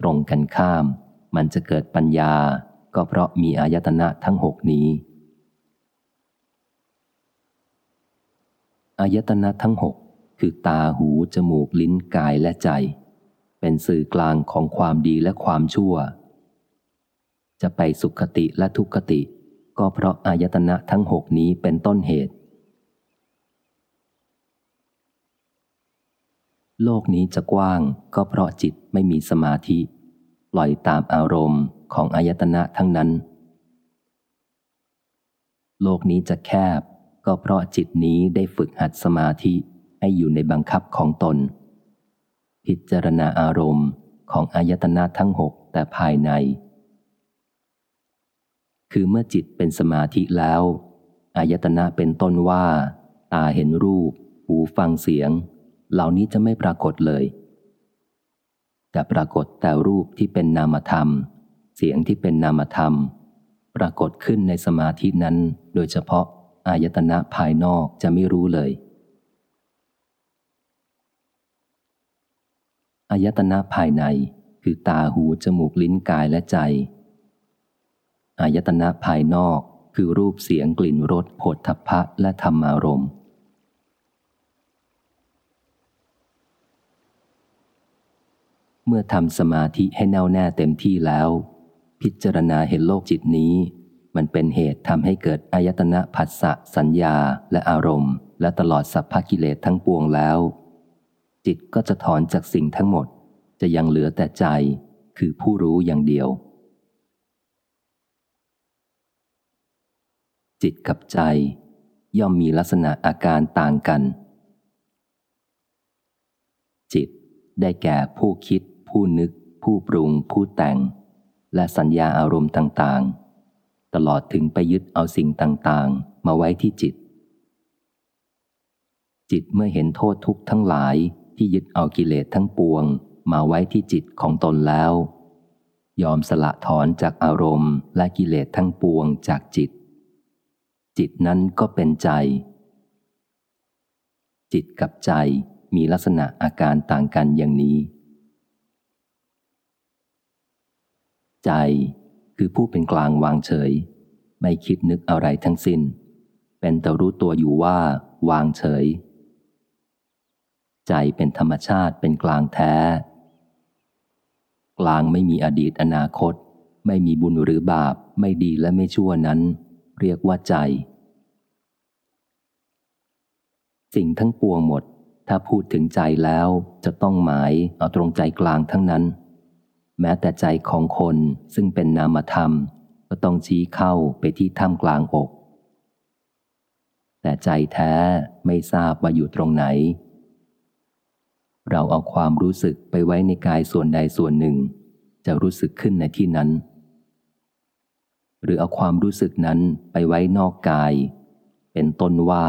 ตรงกันข้าม มันจะเกิดปัญญา ก็เพราะมีอายตนะทั้งหกนี้ อายตนะทั้งหกคือตาหู จมูกลิ้นกายและใจ เป็นสื่อกลางของความดีและความชั่ว จะไปสุขติและทุกขติ ก็เพราะอายตนะทั้งหกนี้เป็นต้นเหตุ โลกนี้จะกว้างก็เพราะจิตไม่มีสมาธิ ปล่อยตามอารมณ์ของอายตนะทั้งนั้น โลกนี้จะแคบ ก็เพราะจิตนี้ได้ฝึกหัดสมาธิให้อยู่ในบังคับของตน พิจารณาอารมณ์ของอายตนะทั้งหกแต่ภายใน คือเมื่อจิตเป็นสมาธิแล้วอายตนะเป็นต้นว่า ตาเห็นรูป หูฟังเสียง เหล่านี้จะไม่ปรากฏเลยแต่ปรากฏแต่รูปที่เป็นนามธรรม เสียงที่เป็นนามธรรม ปรากฏขึ้นในสมาธินั้นโดยเฉพาะ อายตนะภายนอกจะไม่รู้เลยอายตนะภายในคือตาหูจมูกลิ้นกายและใจอายตนะภายนอกคือรูปเสียงกลิ่นรสผดทพพะและธรรมารมเมื่อทำสมาธิให้แน่วแน่เต็มที่แล้ว พิจารณาเห็นโลกจิตนี้ มันเป็นเหตุทำให้เกิดอายตนะผัสสะสัญญาและอารมณ์ และตลอดสัพพกิเลสทั้งปวงแล้ว จิตก็จะถอนจากสิ่งทั้งหมด จะยังเหลือแต่ใจ คือผู้รู้อย่างเดียว จิตกับใจ ย่อมมีลักษณะอาการต่างกัน จิตได้แก่ผู้คิด ผู้นึก ผู้ปรุง ผู้แต่ง และสัญญาอารมณ์ต่างๆ ตลอดถึงไปยึดเอาสิ่งต่างๆ มาไว้ที่จิต จิตเมื่อเห็นโทษทุกข์ทั้งหลายที่ยึดเอากิเลสทั้งปวง มาไว้ที่จิตของตนแล้ว ยอมสละถอนจากอารมณ์และกิเลสทั้งปวงจากจิต จิตนั้นก็เป็นใจ จิตกับใจมีลักษณะอาการต่างกันอย่างนี้ ใจ คือผู้เป็นกลางวางเฉย ไม่คิดนึกอะไรทั้งสิน้น เป็นแต่รู้ตัวอยู่ว่า วางเฉย ใจเป็นธรรมชาติเป็นกลางแท้ กลางไม่มีอดีตอนาคต ไม่มีบุญหรือบาป ไม่ดีและไม่ชั่วนั้น เรียกว่าใจ สิ่งทั้งปวงหมด ถ้าพูดถึงใจแล้วจะต้องหมายเอาตรงใจกลางทั้งนั้น แม้แต่ใจของคนซึ่งเป็นนามธรรม ก็ต้องชี้เข้าไปที่ท่ามกลางอก แต่ใจแท้ไม่ทราบว่าอยู่ตรงไหน เราเอาความรู้สึกไปไว้ในกายส่วนใดส่วนหนึ่ง จะรู้สึกขึ้นในที่นั้น หรือเอาความรู้สึกนั้นไปไว้นอกกาย เป็นต้นว่า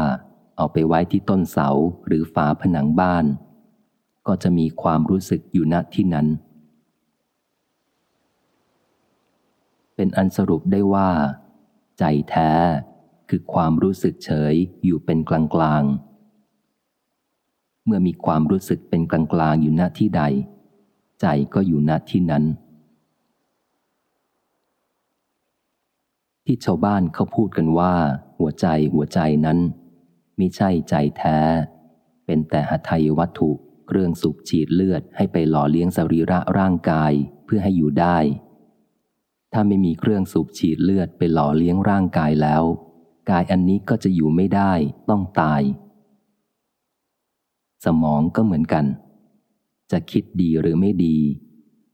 เอาไปไว้ที่ต้นเสาหรือฝาผนังบ้าน ก็จะมีความรู้สึกอยู่ณที่นั้น เป็นอันสรุปได้ว่า ใจแท้ คือความรู้สึกเฉยอยู่เป็นกลางกลางเมื่อมีความรู้สึกเป็นกลางกลางอยู่ณที่ใด ใจก็อยู่ณที่นั้น ที่ชาวบ้านเขาพูดกันว่า หัวใจหัวใจนั้นมิใช่ใจแท้ เป็นแต่หทัยวัตถุเครื่องสูบฉีดเลือดให้ไปหล่อเลี้ยงสรีระร่างกายเพื่อให้อยู่ได้ ถ้าไม่มีเครื่องสูบฉีดเลือดไปหล่อเลี้ยงร่างกายแล้ว กายอันนี้ก็จะอยู่ไม่ได้ต้องตาย สมองก็เหมือนกัน จะคิดดีหรือไม่ดี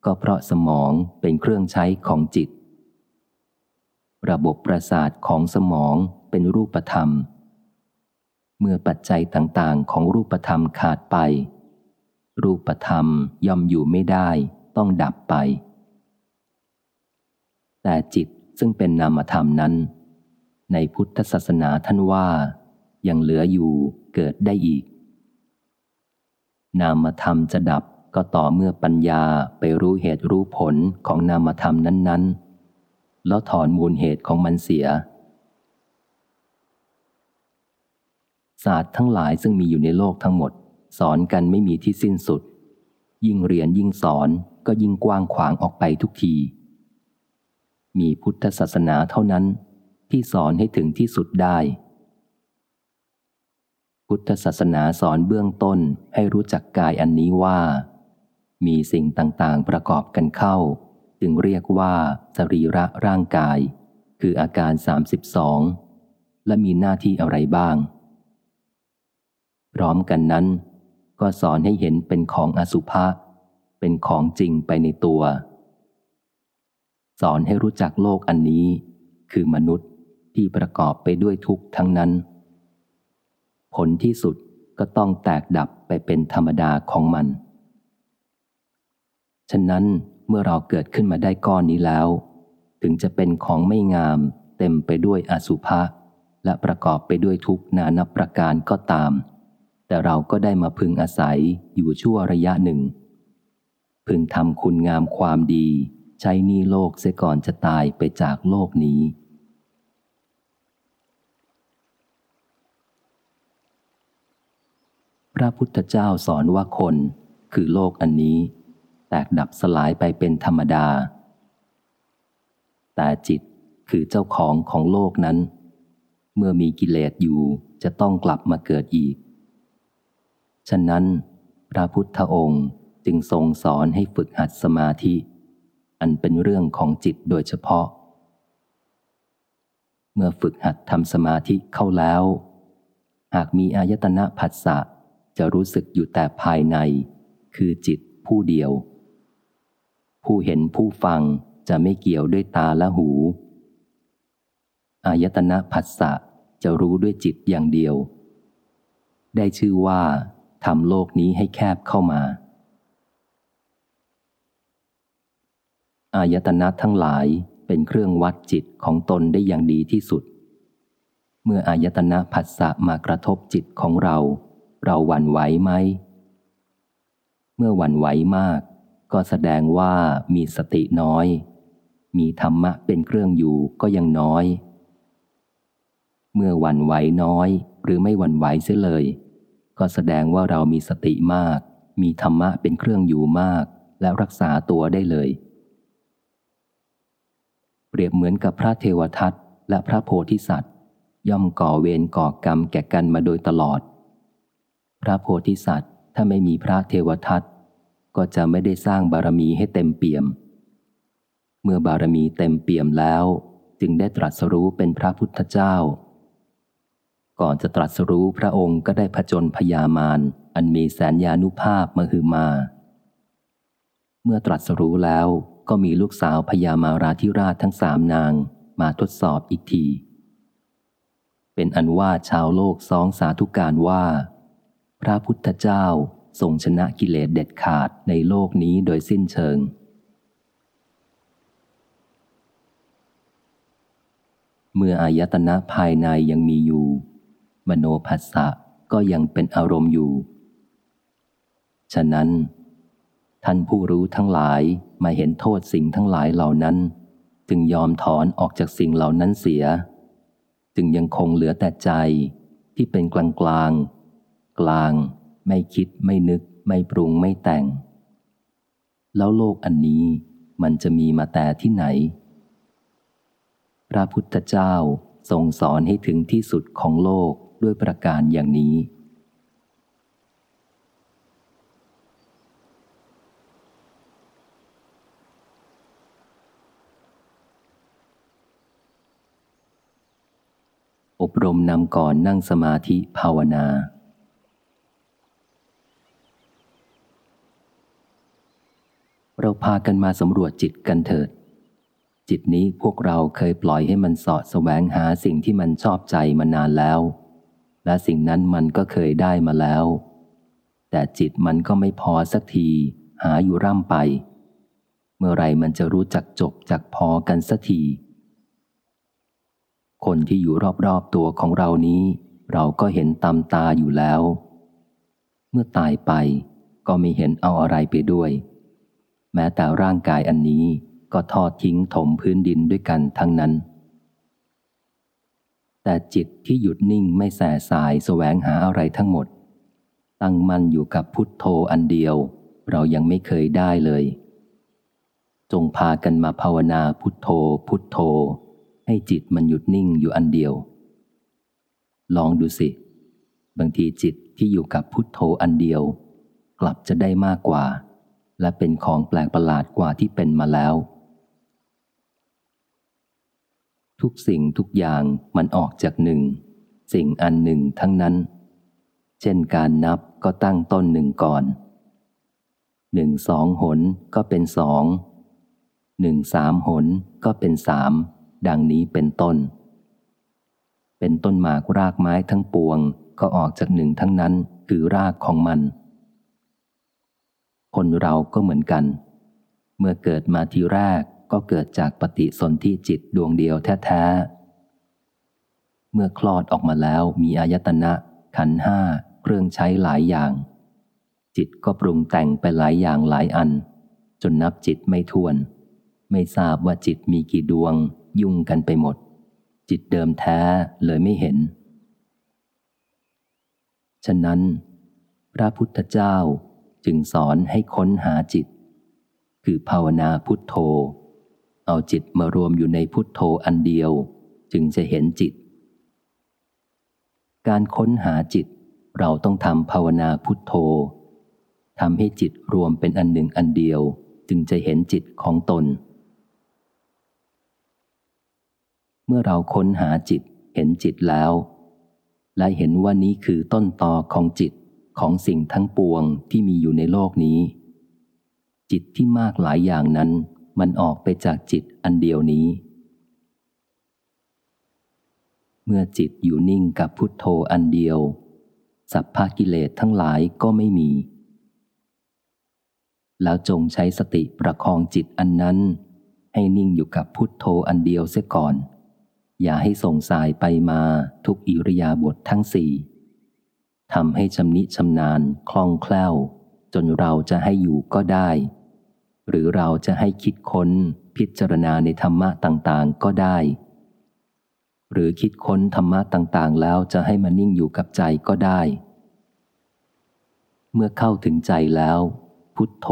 ก็เพราะสมองเป็นเครื่องใช้ของจิต ระบบประสาทของสมองเป็นรูปธรรม เมื่อปัจจัยต่างๆ ของรูปธรรมขาดไป รูปธรรมย่อมอยู่ไม่ได้ ต้องดับไป แต่จิตซึ่งเป็นนามธรรมนั้น ในพุทธศาสนาท่านว่ายังเหลืออยู่เกิดได้อีก นามธรรมจะดับก็ต่อเมื่อปัญญาไปรู้เหตุรู้ผลของนามธรรมนั้น ๆ แล้วถอนมูลเหตุของมันเสีย ศาสตร์ทั้งหลายซึ่งมีอยู่ในโลกทั้งหมด สอนกันไม่มีที่สิ้นสุด ยิ่งเรียนยิ่งสอนก็ยิ่งกว้างขวางออกไปทุกที มีพุทธศาสนาเท่านั้นที่สอนให้ถึงที่สุดได้ พุทธศาสนาสอนเบื้องต้นให้รู้จักกายอันนี้ว่า มีสิ่งต่างๆประกอบกันเข้า จึงเรียกว่าสรีระร่างกาย คืออาการ 32 และมีหน้าที่อะไรบ้าง พร้อมกันนั้น ก็สอนให้เห็นเป็นของอสุภะเป็นของจริงไปในตัว สอนให้รู้จักโลกอันนี้ คือมนุษย์ที่ประกอบไปด้วยทุกข์ทั้งนั้น ผลที่สุดก็ต้องแตกดับไปเป็นธรรมดาของมัน ฉะนั้นเมื่อเราเกิดขึ้นมาได้ก้อนนี้แล้ว ถึงจะเป็นของไม่งาม เต็มไปด้วยอสุภะและประกอบไปด้วยทุกนานับประการก็ตาม แต่เราก็ได้มาพึงอาศัยอยู่ชั่วระยะหนึ่ง พึงทำคุณงามความดี ใช้นี่โลกเสียก่อนจะตายไปจากโลกนี้ พระพุทธเจ้าสอนว่าคนคือโลกอันนี้ แตกดับสลายไปเป็นธรรมดา แต่จิตคือเจ้าของของโลกนั้น เมื่อมีกิเลสอยู่จะต้องกลับมาเกิดอีก ฉะนั้น พระพุทธองค์จึงทรงสอนให้ฝึกหัดสมาธิ อันเป็นเรื่องของจิตโดยเฉพาะ เมื่อฝึกหัดทำสมาธิเข้าแล้ว หากมีอายตนะผัสสะจะรู้สึกอยู่แต่ภายใน คือจิตผู้เดียว ผู้เห็นผู้ฟังจะไม่เกี่ยวด้วยตาและหู อายตนะผัสสะจะรู้ด้วยจิตอย่างเดียว ได้ชื่อว่าทำโลกนี้ให้แคบเข้ามา อายตนะทั้งหลายเป็นเครื่องวัดจิตของตนได้อย่างดีที่สุด เมื่ออายตนะผัสสะมากระทบจิตของเรา เราหวั่นไหวไหม เมื่อหวั่นไหวมาก ก็แสดงว่ามีสติน้อย มีธรรมะเป็นเครื่องอยู่ก็ยังน้อย เมื่อหวั่นไหวน้อย หรือไม่หวั่นไหวเสียเลย ก็แสดงว่าเรามีสติมาก มีธรรมะเป็นเครื่องอยู่มาก และรักษาตัวได้เลย รียบเหมือนกับพระเทวทัตและพระโพธิสัตว์ ย่อมก่อเวรก่อกรรมแก่กันมาโดยตลอด พระโพธิสัตว์ถ้าไม่มีพระเทวทัตก็จะไม่ได้สร้างบารมีให้เต็มเปี่ยม เมื่อบารมีเต็มเปี่ยมแล้ว จึงได้ตรัสรู้เป็นพระพุทธเจ้า ก่อนจะตรัสรู้พระองค์ก็ได้ผจญพยามารอันมีแสนยานุภาพมหือมา เมื่อตรัสรู้แล้ว ก็มีลูกสาวพญามาราธิราชทั้งสามนางมาทดสอบอีกที เป็นอันว่าชาวโลกสองสาธุการว่า พระพุทธเจ้าทรงชนะกิเลสเด็ดขาดในโลกนี้โดยสิ้นเชิง เมื่ออายตนะภายในยังมีอยู่ มโนภัสสะก็ยังเป็นอารมณ์อยู่ ฉะนั้น ท่านผู้รู้ทั้งหลาย มาเห็นโทษสิ่งทั้งหลายเหล่านั้น จึงยอมถอนออกจากสิ่งเหล่านั้นเสีย จึงยังคงเหลือแต่ใจที่เป็นกลางกลางกลาง ไม่คิดไม่นึก ไม่ปรุงไม่แต่ง แล้วโลกอันนี้มันจะมีมาแต่ที่ไหน พระพุทธเจ้าทรงสอนให้ถึงที่สุดของโลกด้วยประการอย่างนี้ อบรมนำก่อนนั่งสมาธิภาวนา เราพากันมาสำรวจจิตกันเถิด จิตนี้พวกเราเคยปล่อยให้มันสอดแสวงหาสิ่งที่มันชอบใจมานานแล้ว และสิ่งนั้นมันก็เคยได้มาแล้ว แต่จิตมันก็ไม่พอสักที หาอยู่ร่ำไป เมื่อไรมันจะรู้จักจบจักพอกันสักที คนที่อยู่รอบๆตัวของเรานี้ เราก็เห็นตามตาอยู่แล้ว เมื่อตายไปก็ไม่เห็นเอาอะไรไปด้วย แม้แต่ร่างกายอันนี้ก็ทอดทิ้งถมพื้นดินด้วยกันทั้งนั้น แต่จิตที่หยุดนิ่งไม่แสสายแสวงหาอะไรทั้งหมด ตั้งมั่นอยู่กับพุทโธอันเดียว เรายังไม่เคยได้เลย จงพากันมาภาวนาพุทโธพุทโธ ให้จิตมันหยุดนิ่งอยู่อันเดียว ลองดูสิ บางทีจิตที่อยู่กับพุทโธอันเดียว กลับจะได้มากกว่า และเป็นของแปลกประหลาดกว่าที่เป็นมาแล้ว ทุกสิ่งทุกอย่างมันออกจากหนึ่ง สิ่งอันหนึ่งทั้งนั้น เช่นการนับก็ตั้งต้นหนึ่งก่อนหนึ่งสองหนก็เป็นสองหนึ่งสามหนก็เป็นสาม ดังนี้เป็นต้น เป็นต้นหมากรากไม้ทั้งปวงก็ออกจากหนึ่งทั้งนั้นคือรากของมัน คนเราก็เหมือนกัน เมื่อเกิดมาทีแรกก็เกิดจากปฏิสนธิจิตดวงเดียวแท้ๆ เมื่อคลอดออกมาแล้วมีอายตนะ ขันห้าเครื่องใช้หลายอย่าง จิตก็ปรุงแต่งไปหลายอย่างหลายอัน จนนับจิตไม่ทวน ไม่ทราบว่าจิตมีกี่ดวง ยุ่งกันไปหมด จิตเดิมแท้เลยไม่เห็น ฉะนั้น พระพุทธเจ้าจึงสอนให้ค้นหาจิต คือภาวนาพุทโธ เอาจิตมารวมอยู่ในพุทโธอันเดียว จึงจะเห็นจิต การค้นหาจิตเราต้องทำภาวนาพุทโธทำให้จิตรวมเป็นอันหนึ่งอันเดียว จึงจะเห็นจิตของตน เมื่อเราค้นหาจิตเห็นจิตแล้ว และเห็นว่านี้คือต้นตอของจิตของสิ่งทั้งปวงที่มีอยู่ในโลกนี้ จิตที่มากหลายอย่างนั้น มันออกไปจากจิตอันเดียวนี้ เมื่อจิตอยู่นิ่งกับพุทโธอันเดียว สัพพากิเลสทั้งหลายก็ไม่มี แล้วจงใช้สติประคองจิตอันนั้น ให้นิ่งอยู่กับพุทโธอันเดียวเสียก่อน อย่าให้ส่งสายไปมาทุกอิริยาบถททั้งสี่ทำให้ชำนิชำนาญคล่องแคล่ว จนเราจะให้อยู่ก็ได้ หรือเราจะให้คิดค้นพิจารณาในธรรมะต่างๆก็ได้ หรือคิดค้นธรรมะต่างๆ แล้วจะให้มันนิ่งอยู่กับใจก็ได้ เมื่อเข้าถึงใจแล้ว พุทโธ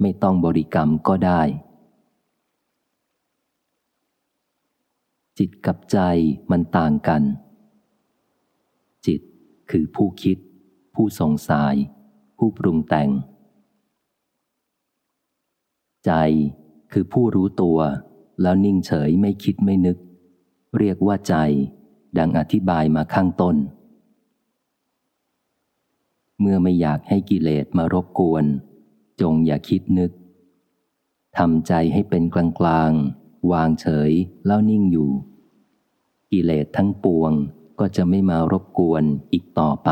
ไม่ต้องบริกรรมก็ได้ จิตกับใจมันต่างกัน จิตคือผู้คิด ผู้สงสัยผู้ปรุงแต่ง ใจคือผู้รู้ตัว แล้วนิ่งเฉยไม่คิดไม่นึก เรียกว่าใจ ดังอธิบายมาข้างต้น เมื่อไม่อยากให้กิเลสมารบกวน จงอย่าคิดนึกทำใจให้เป็นกลางกลาง วางเฉยแล้วนิ่งอยู่ กิเลสทั้งปวงก็จะไม่มารบกวนอีกต่อไป